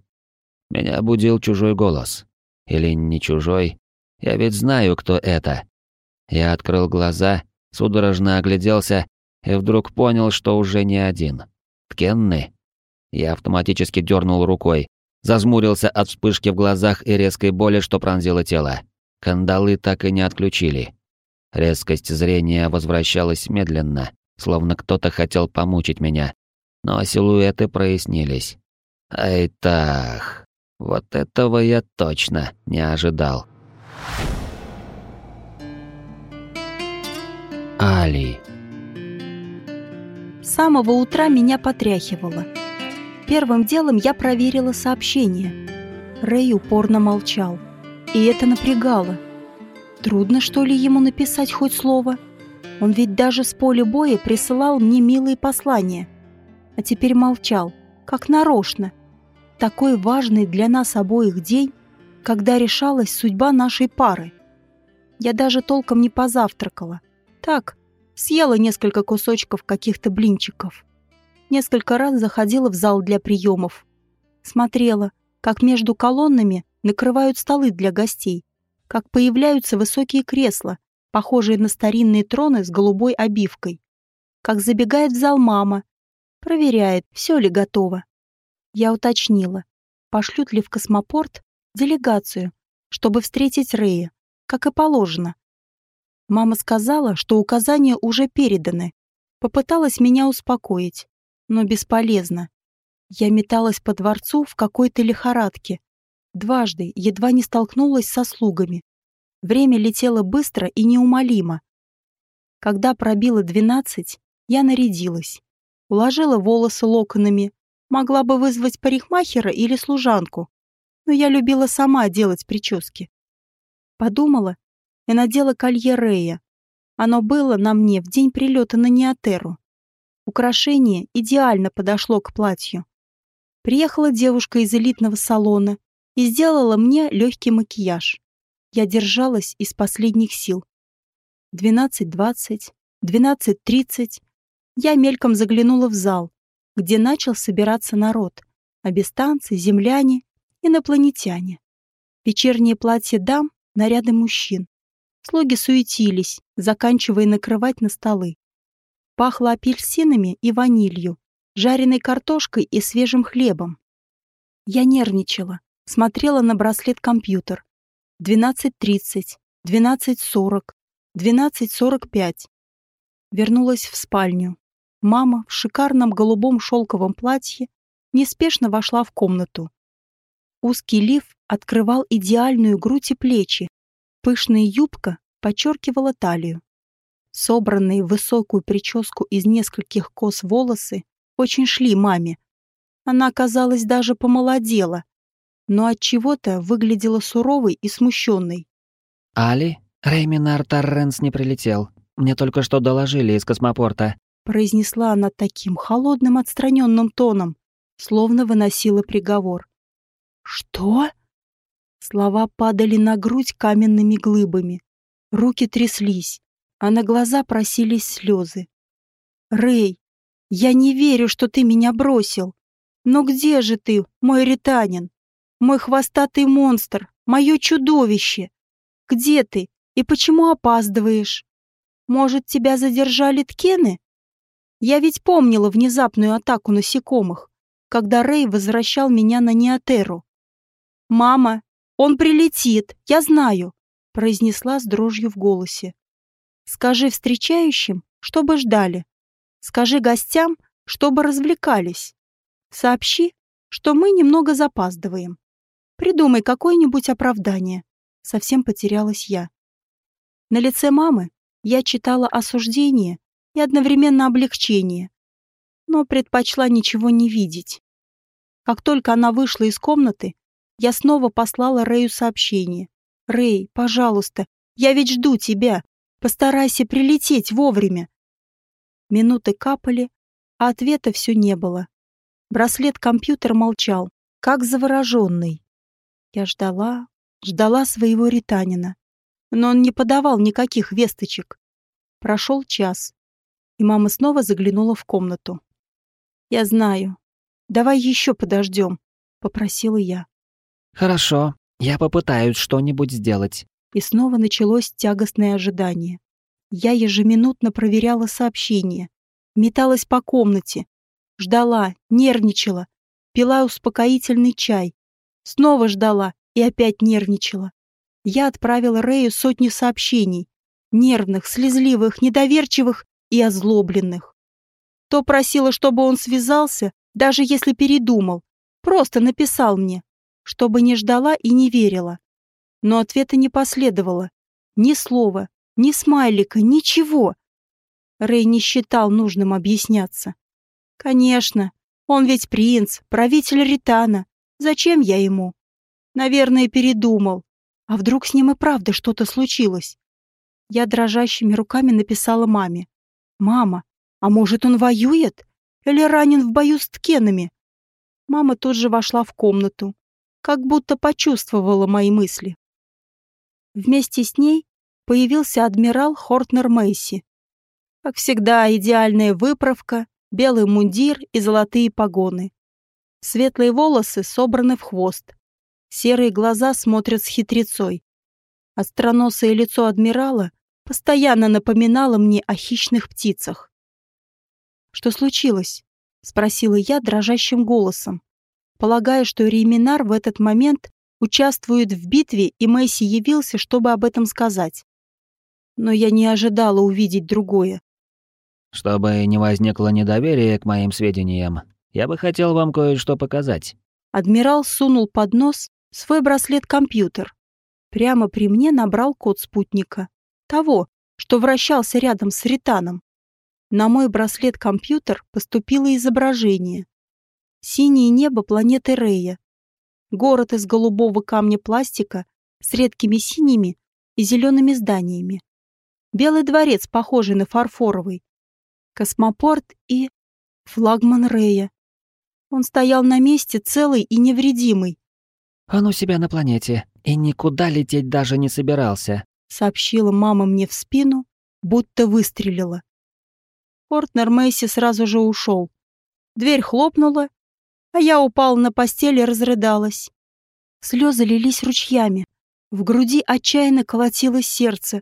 Меня будил чужой голос. Или не чужой. Я ведь знаю, кто это. Я открыл глаза, судорожно огляделся и вдруг понял, что уже не один. Ткенны. Я автоматически дернул рукой, зазмурился от вспышки в глазах и резкой боли, что пронзило тело. Кандалы так и не отключили. Резкость зрения возвращалась медленно, словно кто-то хотел помучить меня. Но силуэты прояснились. Ай так, вот этого я точно не ожидал. Али. С самого утра меня потряхивало. Первым делом я проверила сообщение. Рэй упорно молчал. И это напрягало. Трудно, что ли, ему написать хоть слово? Он ведь даже с поля боя присылал мне милые послания. А теперь молчал, как нарочно. Такой важный для нас обоих день, когда решалась судьба нашей пары. Я даже толком не позавтракала. Так, съела несколько кусочков каких-то блинчиков. Несколько раз заходила в зал для приемов. Смотрела, как между колоннами накрывают столы для гостей, как появляются высокие кресла, похожие на старинные троны с голубой обивкой. Как забегает в зал мама, проверяет, все ли готово. Я уточнила, пошлют ли в космопорт делегацию, чтобы встретить Рэя, как и положено. Мама сказала, что указания уже переданы. Попыталась меня успокоить, но бесполезно. Я металась по дворцу в какой-то лихорадке. Дважды едва не столкнулась со слугами. Время летело быстро и неумолимо. Когда пробило двенадцать, я нарядилась. Уложила волосы локонами. Могла бы вызвать парикмахера или служанку. но я любила сама делать прически. Подумала и надела колье Рея. Оно было на мне в день прилета на Неотеру. Украшение идеально подошло к платью. Приехала девушка из элитного салона и сделала мне легкий макияж. Я держалась из последних сил. 12.20, 12.30. Я мельком заглянула в зал, где начал собираться народ. Абистанцы, земляне, инопланетяне. Вечерние платья дам, наряды мужчин. Слуги суетились, заканчивая накрывать на столы. Пахло апельсинами и ванилью, жареной картошкой и свежим хлебом. Я нервничала, смотрела на браслет-компьютер. 12.30, 12.40, 12.45. Вернулась в спальню. Мама в шикарном голубом шелковом платье неспешно вошла в комнату. Узкий лиф открывал идеальную грудь и плечи. Пышная юбка подчеркивала талию. Собранные в высокую прическу из нескольких кос волосы очень шли маме. Она, казалось, даже помолодела, но от чего-то выглядела суровой и смущенной. «Али, Рейминар Торренс не прилетел. Мне только что доложили из космопорта», произнесла она таким холодным отстраненным тоном, словно выносила приговор. «Что?» Слова падали на грудь каменными глыбами. Руки тряслись, а на глаза просились слезы. «Рэй, я не верю, что ты меня бросил. Но где же ты, мой ританин? Мой хвостатый монстр, мое чудовище? Где ты и почему опаздываешь? Может, тебя задержали ткены? Я ведь помнила внезапную атаку насекомых, когда Рэй возвращал меня на Неотеру. «Мама, он прилетит, я знаю», — произнесла с дрожью в голосе. «Скажи встречающим, чтобы ждали. Скажи гостям, чтобы развлекались. Сообщи, что мы немного запаздываем. Придумай какое-нибудь оправдание». Совсем потерялась я. На лице мамы я читала осуждение и одновременно облегчение, но предпочла ничего не видеть. Как только она вышла из комнаты, я снова послала Рэю сообщение. «Рэй, пожалуйста, я ведь жду тебя. Постарайся прилететь вовремя». Минуты капали, а ответа все не было. Браслет-компьютер молчал, как завороженный. Я ждала, ждала своего ританина, но он не подавал никаких весточек. Прошел час, и мама снова заглянула в комнату. «Я знаю. Давай еще подождем», — попросила я. «Хорошо, я попытаюсь что-нибудь сделать». И снова началось тягостное ожидание. Я ежеминутно проверяла сообщения, металась по комнате, ждала, нервничала, пила успокоительный чай, снова ждала и опять нервничала. Я отправила Рэю сотни сообщений, нервных, слезливых, недоверчивых и озлобленных. То просила, чтобы он связался, даже если передумал, просто написал мне, чтобы не ждала и не верила. Но ответа не последовало. Ни слова, ни смайлика, ничего. Рэй не считал нужным объясняться. Конечно, он ведь принц, правитель Ритана. Зачем я ему? Наверное, передумал. А вдруг с ним и правда что-то случилось? Я дрожащими руками написала маме. «Мама, а может, он воюет? Или ранен в бою с ткенами?» Мама тут же вошла в комнату, как будто почувствовала мои мысли. Вместе с ней появился адмирал Хортнер Мейси. Как всегда, идеальная выправка, белый мундир и золотые погоны. Светлые волосы собраны в хвост. Серые глаза смотрят с хитрецой. Остроносое лицо адмирала постоянно напоминало мне о хищных птицах. «Что случилось?» — спросила я дрожащим голосом, полагая, что Риминар в этот момент участвует в битве, и Месси явился, чтобы об этом сказать. Но я не ожидала увидеть другое. «Чтобы не возникло недоверия к моим сведениям, я бы хотел вам кое-что показать». Адмирал сунул под нос свой браслет-компьютер. Прямо при мне набрал код спутника. Того, что вращался рядом с Ританом. На мой браслет-компьютер поступило изображение. Синее небо планеты Рея. Город из голубого камня пластика с редкими синими и зелеными зданиями. Белый дворец, похожий на фарфоровый. Космопорт и флагман Рея. Он стоял на месте целый и невредимый. «Он у себя на планете и никуда лететь даже не собирался», сообщила мама мне в спину, будто выстрелила. Портнер Мэйси сразу же ушел. Дверь хлопнула, а я упала на постель и разрыдалась. Слезы лились ручьями. В груди отчаянно колотилось сердце.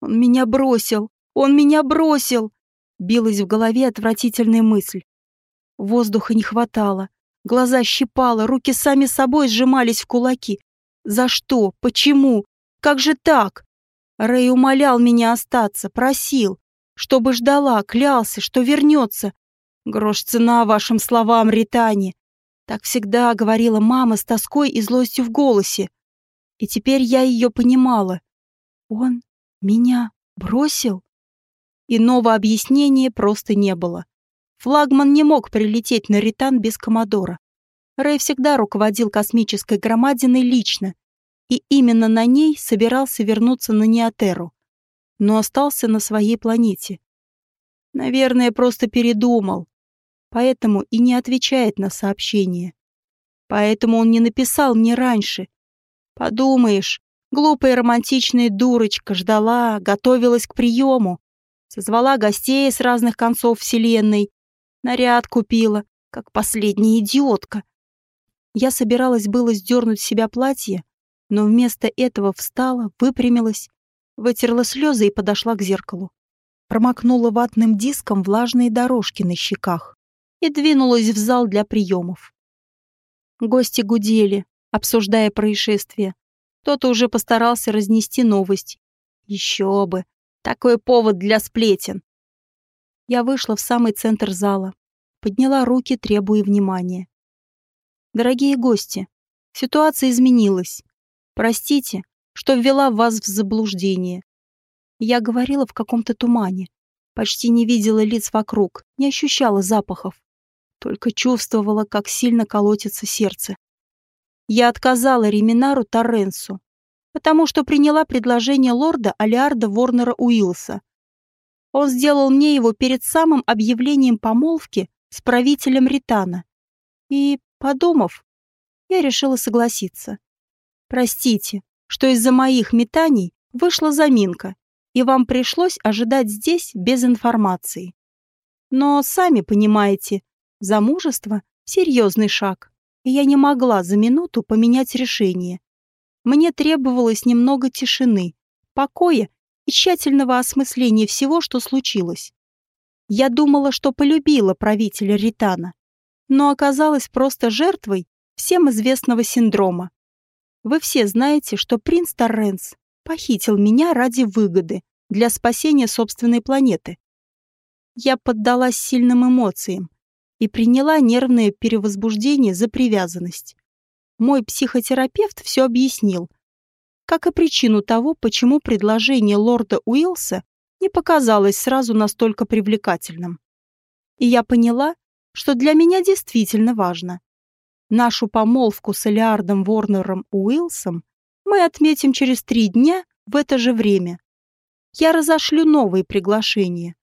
Он меня бросил! Он меня бросил! Билась в голове отвратительная мысль. Воздуха не хватало. Глаза щипало, руки сами собой сжимались в кулаки. За что? Почему? Как же так? Рэй умолял меня остаться, просил, чтобы ждала, клялся, что вернется. Грош цена вашим словам, Ритани. Так всегда говорила мама с тоской и злостью в голосе. И теперь я ее понимала. Он меня бросил? Иного объяснения просто не было. Флагман не мог прилететь на Ритан без Комодора. Рэй всегда руководил космической громадиной лично, и именно на ней собирался вернуться на Неотеру, но остался на своей планете. Наверное, просто передумал, поэтому и не отвечает на сообщение. Поэтому он не написал мне раньше. Подумаешь, глупая романтичная дурочка ждала, готовилась к приему, созвала гостей с разных концов Вселенной, Наряд купила, как последняя идиотка. Я собиралась было сдернуть с себя платье, но вместо этого встала, выпрямилась, вытерла слезы и подошла к зеркалу. Промокнула ватным диском влажные дорожки на щеках и двинулась в зал для приемов. Гости гудели, обсуждая происшествие. Кто-то уже постарался разнести новость. Еще бы, такой повод для сплетен. Я вышла в самый центр зала, подняла руки, требуя внимания. Дорогие гости, ситуация изменилась. Простите, что ввела вас в заблуждение. Я говорила в каком-то тумане, почти не видела лиц вокруг, не ощущала запахов, только чувствовала, как сильно колотится сердце. Я отказала Реминару Торренсу, потому что приняла предложение лорда Алиарда Ворнера Уилса, он сделал мне его перед самым объявлением помолвки с правителем Ритана. И, подумав, я решила согласиться. Простите, что из-за моих метаний вышла заминка, и вам пришлось ожидать здесь без информации. Но, сами понимаете, замужество — серьезный шаг, и я не могла за минуту поменять решение. Мне требовалось немного тишины, покоя и тщательного осмысления всего, что случилось. Я думала, что полюбила правителя Ритана, но оказалась просто жертвой всем известного синдрома. Вы все знаете, что принц Торренс похитил меня ради выгоды для спасения собственной планеты. Я поддалась сильным эмоциям и приняла нервное перевозбуждение за привязанность. Мой психотерапевт все объяснил, как и причину того, почему предложение лорда Уилса не показалось сразу настолько привлекательным. И я поняла, что для меня действительно важно. Нашу помолвку с Элиардом Ворнером Уилсом мы отметим через три дня в это же время. Я разошлю новые приглашения.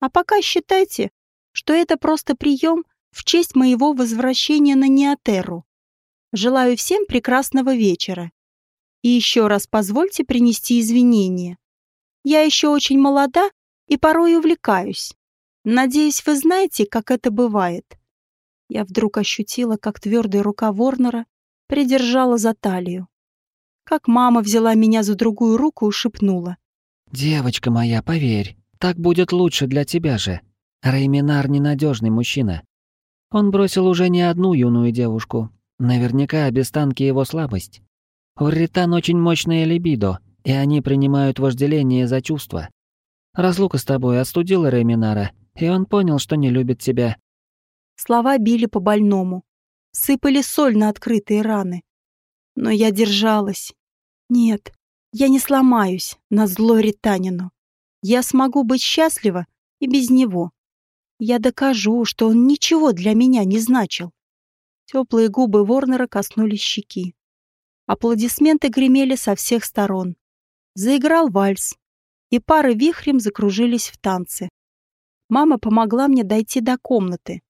А пока считайте, что это просто прием в честь моего возвращения на Неотеру. Желаю всем прекрасного вечера. И еще раз позвольте принести извинения. Я еще очень молода и порой увлекаюсь. Надеюсь, вы знаете, как это бывает. Я вдруг ощутила, как твердая рука Ворнера придержала за талию. Как мама взяла меня за другую руку и шепнула. «Девочка моя, поверь, так будет лучше для тебя же. Рейминар ненадежный мужчина. Он бросил уже не одну юную девушку. Наверняка обестанки его слабость. У ритан очень мощная либидо, и они принимают вожделение за чувства. Разлука с тобой остудила Реминара, и он понял, что не любит тебя. Слова били по больному, сыпали соль на открытые раны. Но я держалась. Нет, я не сломаюсь на зло Ританину. Я смогу быть счастлива и без него. Я докажу, что он ничего для меня не значил. Теплые губы Ворнера коснулись щеки. Аплодисменты гремели со всех сторон. Заиграл вальс, и пары вихрем закружились в танце. Мама помогла мне дойти до комнаты.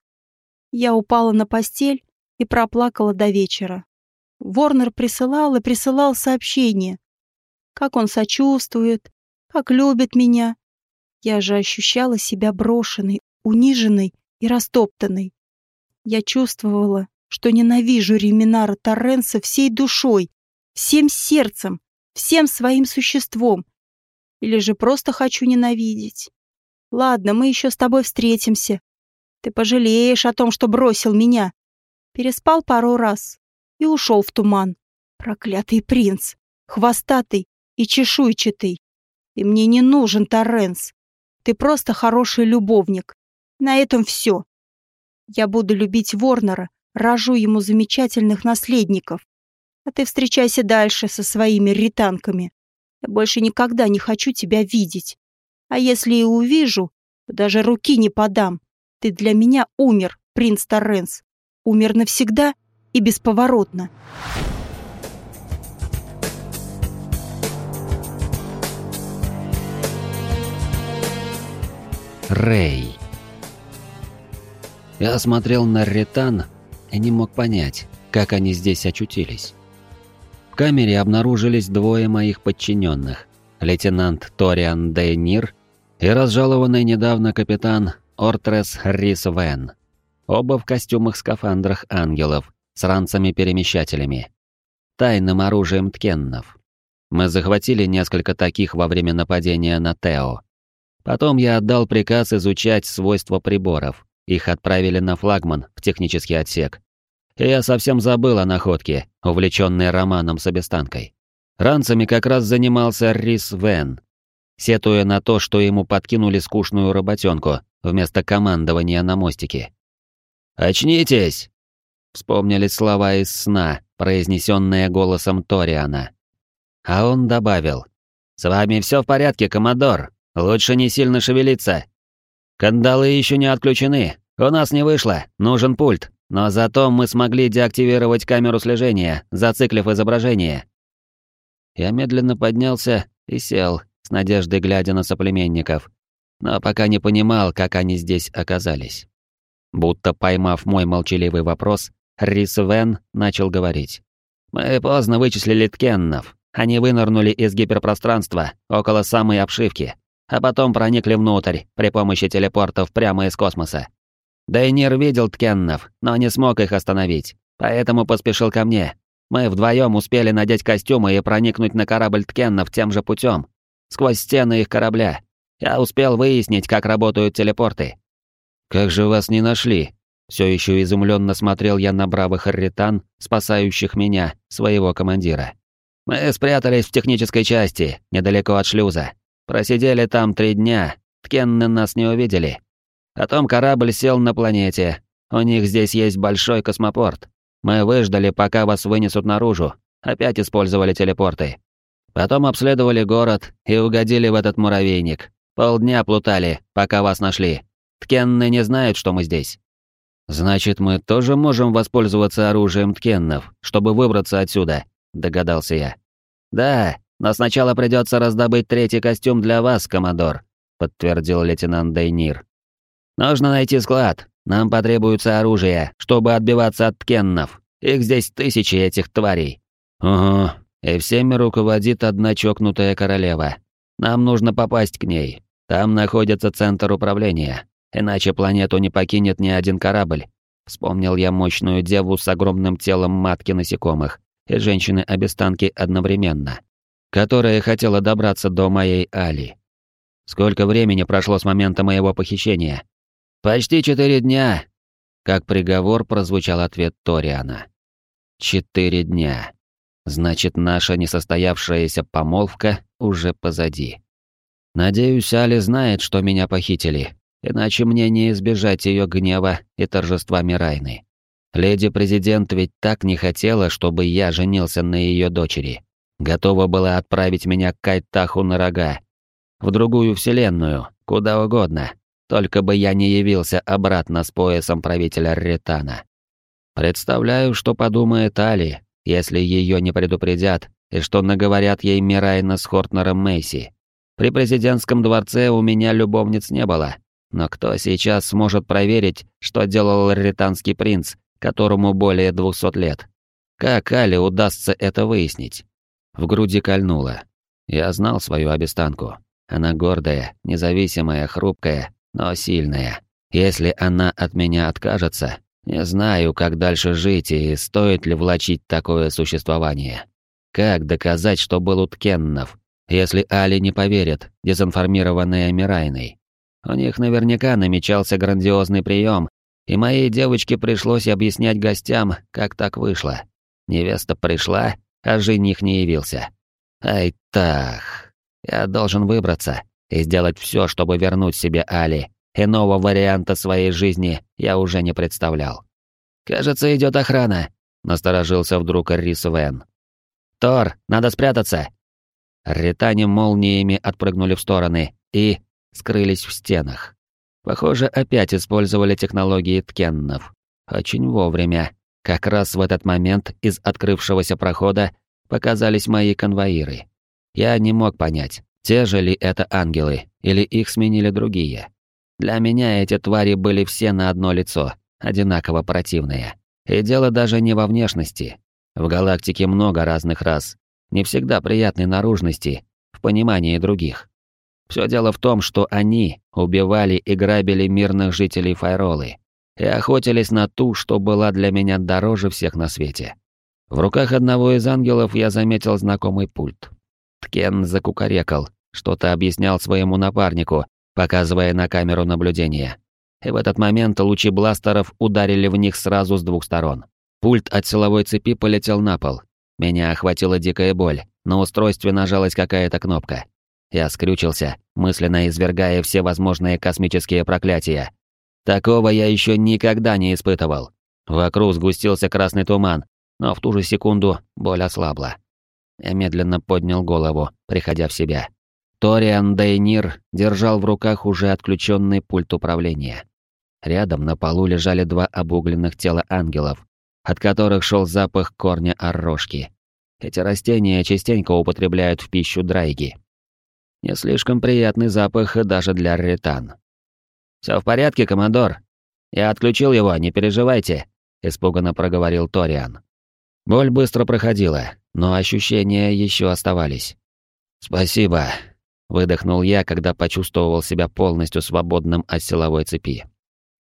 Я упала на постель и проплакала до вечера. Ворнер присылал и присылал сообщения. Как он сочувствует, как любит меня. Я же ощущала себя брошенной, униженной и растоптанной. Я чувствовала, что ненавижу Реминара Торренса всей душой, всем сердцем, всем своим существом. Или же просто хочу ненавидеть. Ладно, мы еще с тобой встретимся. Ты пожалеешь о том, что бросил меня. Переспал пару раз и ушел в туман. Проклятый принц, хвостатый и чешуйчатый. И мне не нужен Торренс. Ты просто хороший любовник. На этом все. Я буду любить Ворнера, рожу ему замечательных наследников. А ты встречайся дальше со своими ританками. Я больше никогда не хочу тебя видеть. А если и увижу, то даже руки не подам. Ты для меня умер, принц Торренс. Умер навсегда и бесповоротно. Рэй. Я смотрел на Ретан и не мог понять, как они здесь очутились. В камере обнаружились двое моих подчиненных. Лейтенант Ториан Дейнир и разжалованный недавно капитан Ортрес Рис Вен. Оба в костюмах-скафандрах ангелов с ранцами-перемещателями. Тайным оружием ткеннов. Мы захватили несколько таких во время нападения на Тео. Потом я отдал приказ изучать свойства приборов. Их отправили на флагман в технический отсек, и я совсем забыл о находке, увлеченной романом с обестанкой. Ранцами как раз занимался Рис Вен, сетуя на то, что ему подкинули скучную работенку вместо командования на мостике. «Очнитесь!» Вспомнили слова из сна, произнесенные голосом Ториана. А он добавил. «С вами все в порядке, коммодор. Лучше не сильно шевелиться. Кандалы еще не отключены. У нас не вышло. Нужен пульт. Но зато мы смогли деактивировать камеру слежения, зациклив изображение. Я медленно поднялся и сел, с надеждой глядя на соплеменников, но пока не понимал, как они здесь оказались. Будто поймав мой молчаливый вопрос, Рис Вен начал говорить. «Мы поздно вычислили ткеннов. Они вынырнули из гиперпространства, около самой обшивки, а потом проникли внутрь при помощи телепортов прямо из космоса. Дейнир видел ткеннов, но не смог их остановить, поэтому поспешил ко мне. Мы вдвоем успели надеть костюмы и проникнуть на корабль ткеннов тем же путем, сквозь стены их корабля. Я успел выяснить, как работают телепорты. «Как же вас не нашли?» Все еще изумленно смотрел я на бравых арритан, спасающих меня, своего командира. «Мы спрятались в технической части, недалеко от шлюза. Просидели там три дня, ткенны нас не увидели. Потом корабль сел на планете. У них здесь есть большой космопорт. Мы выждали, пока вас вынесут наружу. Опять использовали телепорты. Потом обследовали город и угодили в этот муравейник. Полдня плутали, пока вас нашли. Ткенны не знают, что мы здесь. Значит, мы тоже можем воспользоваться оружием ткеннов, чтобы выбраться отсюда, догадался я. Да, но сначала придется раздобыть третий костюм для вас, коммодор, подтвердил лейтенант Дейнир. Нужно найти склад. Нам потребуется оружие, чтобы отбиваться от ткеннов. Их здесь тысячи этих тварей. Угу. И всеми руководит одна чокнутая королева. Нам нужно попасть к ней. Там находится центр управления. Иначе планету не покинет ни один корабль. Вспомнил я мощную деву с огромным телом матки насекомых и женщины-обестанки одновременно, которая хотела добраться до моей Али. Сколько времени прошло с момента моего похищения? «Почти четыре дня!» Как приговор прозвучал ответ Ториана. «Четыре дня. Значит, наша несостоявшаяся помолвка уже позади. Надеюсь, Али знает, что меня похитили, иначе мне не избежать ее гнева и торжества Мирайны. Леди-президент ведь так не хотела, чтобы я женился на ее дочери. Готова была отправить меня к Кайтаху на рога. В другую вселенную, куда угодно, только бы я не явился обратно с поясом правителя Ретана. Представляю, что подумает Али, если ее не предупредят, и что наговорят ей Мирайна с Хортнером Мейси. При президентском дворце у меня любовниц не было, но кто сейчас сможет проверить, что делал ританский принц, которому более двухсот лет? Как Али удастся это выяснить? В груди кольнуло. Я знал свою обестанку. Она гордая, независимая, хрупкая, но сильная. Если она от меня откажется, не знаю, как дальше жить и стоит ли влачить такое существование. Как доказать, что был у Ткеннов, если Али не поверит, дезинформированная Мирайной? У них наверняка намечался грандиозный прием, и моей девочке пришлось объяснять гостям, как так вышло. Невеста пришла, а жених не явился. Ай так, я должен выбраться и сделать все, чтобы вернуть себе Али. Иного варианта своей жизни я уже не представлял. «Кажется, идет охрана», — насторожился вдруг Рис Вен. «Тор, надо спрятаться!» Ритане молниями отпрыгнули в стороны и скрылись в стенах. Похоже, опять использовали технологии ткеннов. Очень вовремя. Как раз в этот момент из открывшегося прохода показались мои конвоиры. Я не мог понять, те же ли это ангелы, или их сменили другие. Для меня эти твари были все на одно лицо, одинаково противные. И дело даже не во внешности. В галактике много разных рас, не всегда приятной наружности, в понимании других. Все дело в том, что они убивали и грабили мирных жителей Файролы и охотились на ту, что была для меня дороже всех на свете. В руках одного из ангелов я заметил знакомый пульт. Ткен закукарекал, что-то объяснял своему напарнику, показывая на камеру наблюдения. И в этот момент лучи бластеров ударили в них сразу с двух сторон. Пульт от силовой цепи полетел на пол. Меня охватила дикая боль, на устройстве нажалась какая-то кнопка. Я скрючился, мысленно извергая все возможные космические проклятия. Такого я еще никогда не испытывал. Вокруг сгустился красный туман, но в ту же секунду боль ослабла. Я медленно поднял голову, приходя в себя. Ториан Дейнир держал в руках уже отключенный пульт управления. Рядом на полу лежали два обугленных тела ангелов, от которых шел запах корня оррожки. Эти растения частенько употребляют в пищу драйги. Не слишком приятный запах даже для ретан. Все в порядке, командор? Я отключил его, не переживайте», — испуганно проговорил Ториан. Боль быстро проходила, но ощущения еще оставались. «Спасибо», Выдохнул я, когда почувствовал себя полностью свободным от силовой цепи.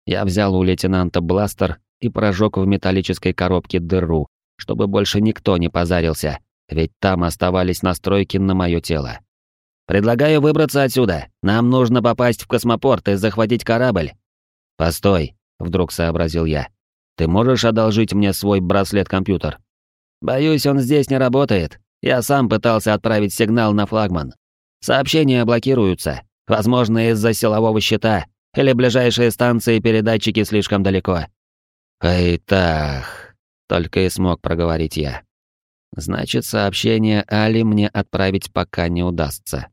Я взял у лейтенанта бластер и прожег в металлической коробке дыру, чтобы больше никто не позарился, ведь там оставались настройки на мое тело. «Предлагаю выбраться отсюда. Нам нужно попасть в космопорт и захватить корабль». «Постой», — вдруг сообразил я. «Ты можешь одолжить мне свой браслет-компьютер?» «Боюсь, он здесь не работает. Я сам пытался отправить сигнал на флагман. Сообщения блокируются, возможно, из-за силового щита, или ближайшие станции передатчики слишком далеко. Эй, так, только и смог проговорить я. Значит, сообщение Али мне отправить пока не удастся.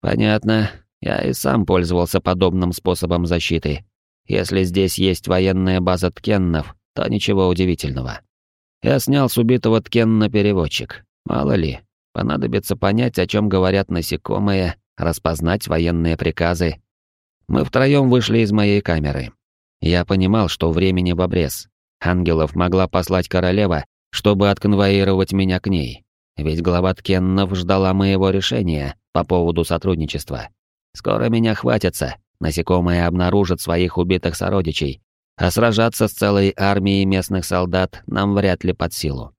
Понятно, я и сам пользовался подобным способом защиты. Если здесь есть военная база ткеннов, то ничего удивительного. Я снял с убитого ткенна переводчик. Мало ли, Понадобится понять, о чем говорят насекомые, распознать военные приказы. Мы втроем вышли из моей камеры. Я понимал, что времени в обрез. Ангелов могла послать королева, чтобы отконвоировать меня к ней. Ведь глава Ткеннов ждала моего решения по поводу сотрудничества. Скоро меня хватится, насекомые обнаружат своих убитых сородичей, а сражаться с целой армией местных солдат нам вряд ли под силу.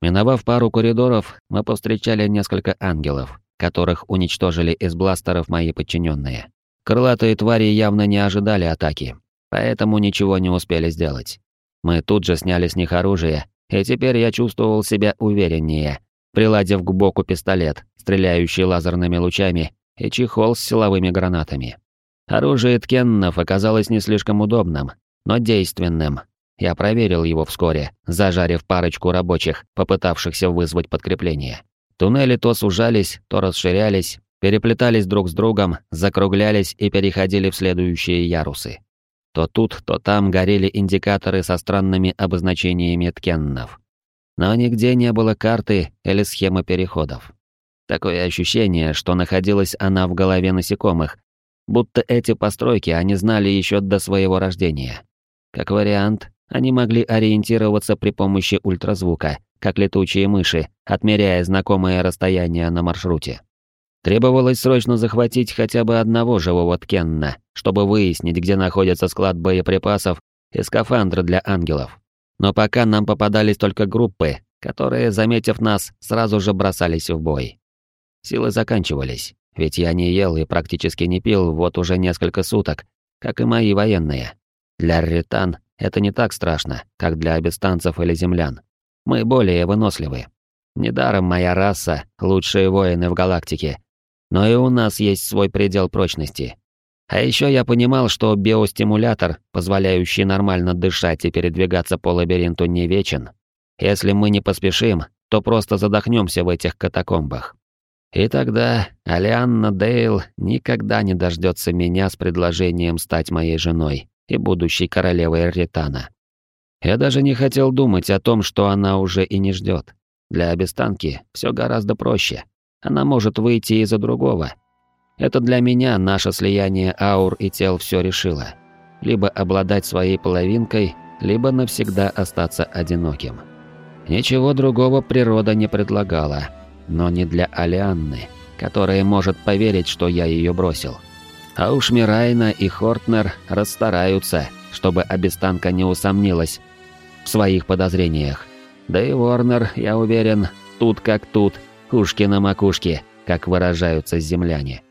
Миновав пару коридоров, мы повстречали несколько ангелов, которых уничтожили из бластеров мои подчиненные. Крылатые твари явно не ожидали атаки, поэтому ничего не успели сделать. Мы тут же сняли с них оружие, и теперь я чувствовал себя увереннее, приладив к боку пистолет, стреляющий лазерными лучами, и чехол с силовыми гранатами. Оружие Ткеннов оказалось не слишком удобным, но действенным, я проверил его вскоре, зажарив парочку рабочих, попытавшихся вызвать подкрепление. Туннели то сужались, то расширялись, переплетались друг с другом, закруглялись и переходили в следующие ярусы. то тут, то там горели индикаторы со странными обозначениями ткеннов. Но нигде не было карты или схемы переходов. Такое ощущение, что находилась она в голове насекомых, будто эти постройки они знали еще до своего рождения. Как вариант, они могли ориентироваться при помощи ультразвука, как летучие мыши, отмеряя знакомое расстояние на маршруте. Требовалось срочно захватить хотя бы одного живого Ткенна, чтобы выяснить, где находится склад боеприпасов и скафандры для ангелов. Но пока нам попадались только группы, которые, заметив нас, сразу же бросались в бой. Силы заканчивались, ведь я не ел и практически не пил вот уже несколько суток, как и мои военные. Для ретан это не так страшно, как для абистанцев или землян. Мы более выносливы. Недаром моя раса — лучшие воины в галактике. Но и у нас есть свой предел прочности. А еще я понимал, что биостимулятор, позволяющий нормально дышать и передвигаться по лабиринту, не вечен. Если мы не поспешим, то просто задохнемся в этих катакомбах. И тогда Алианна Дейл никогда не дождется меня с предложением стать моей женой и будущей королевой Ритана. Я даже не хотел думать о том, что она уже и не ждет. Для обестанки все гораздо проще. Она может выйти из-за другого. Это для меня наше слияние аур и тел все решило. Либо обладать своей половинкой, либо навсегда остаться одиноким. Ничего другого природа не предлагала, но не для Алианны, которая может поверить, что я ее бросил. А уж Мирайна и Хортнер расстараются, чтобы обестанка не усомнилась в своих подозрениях. Да и Ворнер, я уверен, тут как тут, ушки на макушке, как выражаются земляне.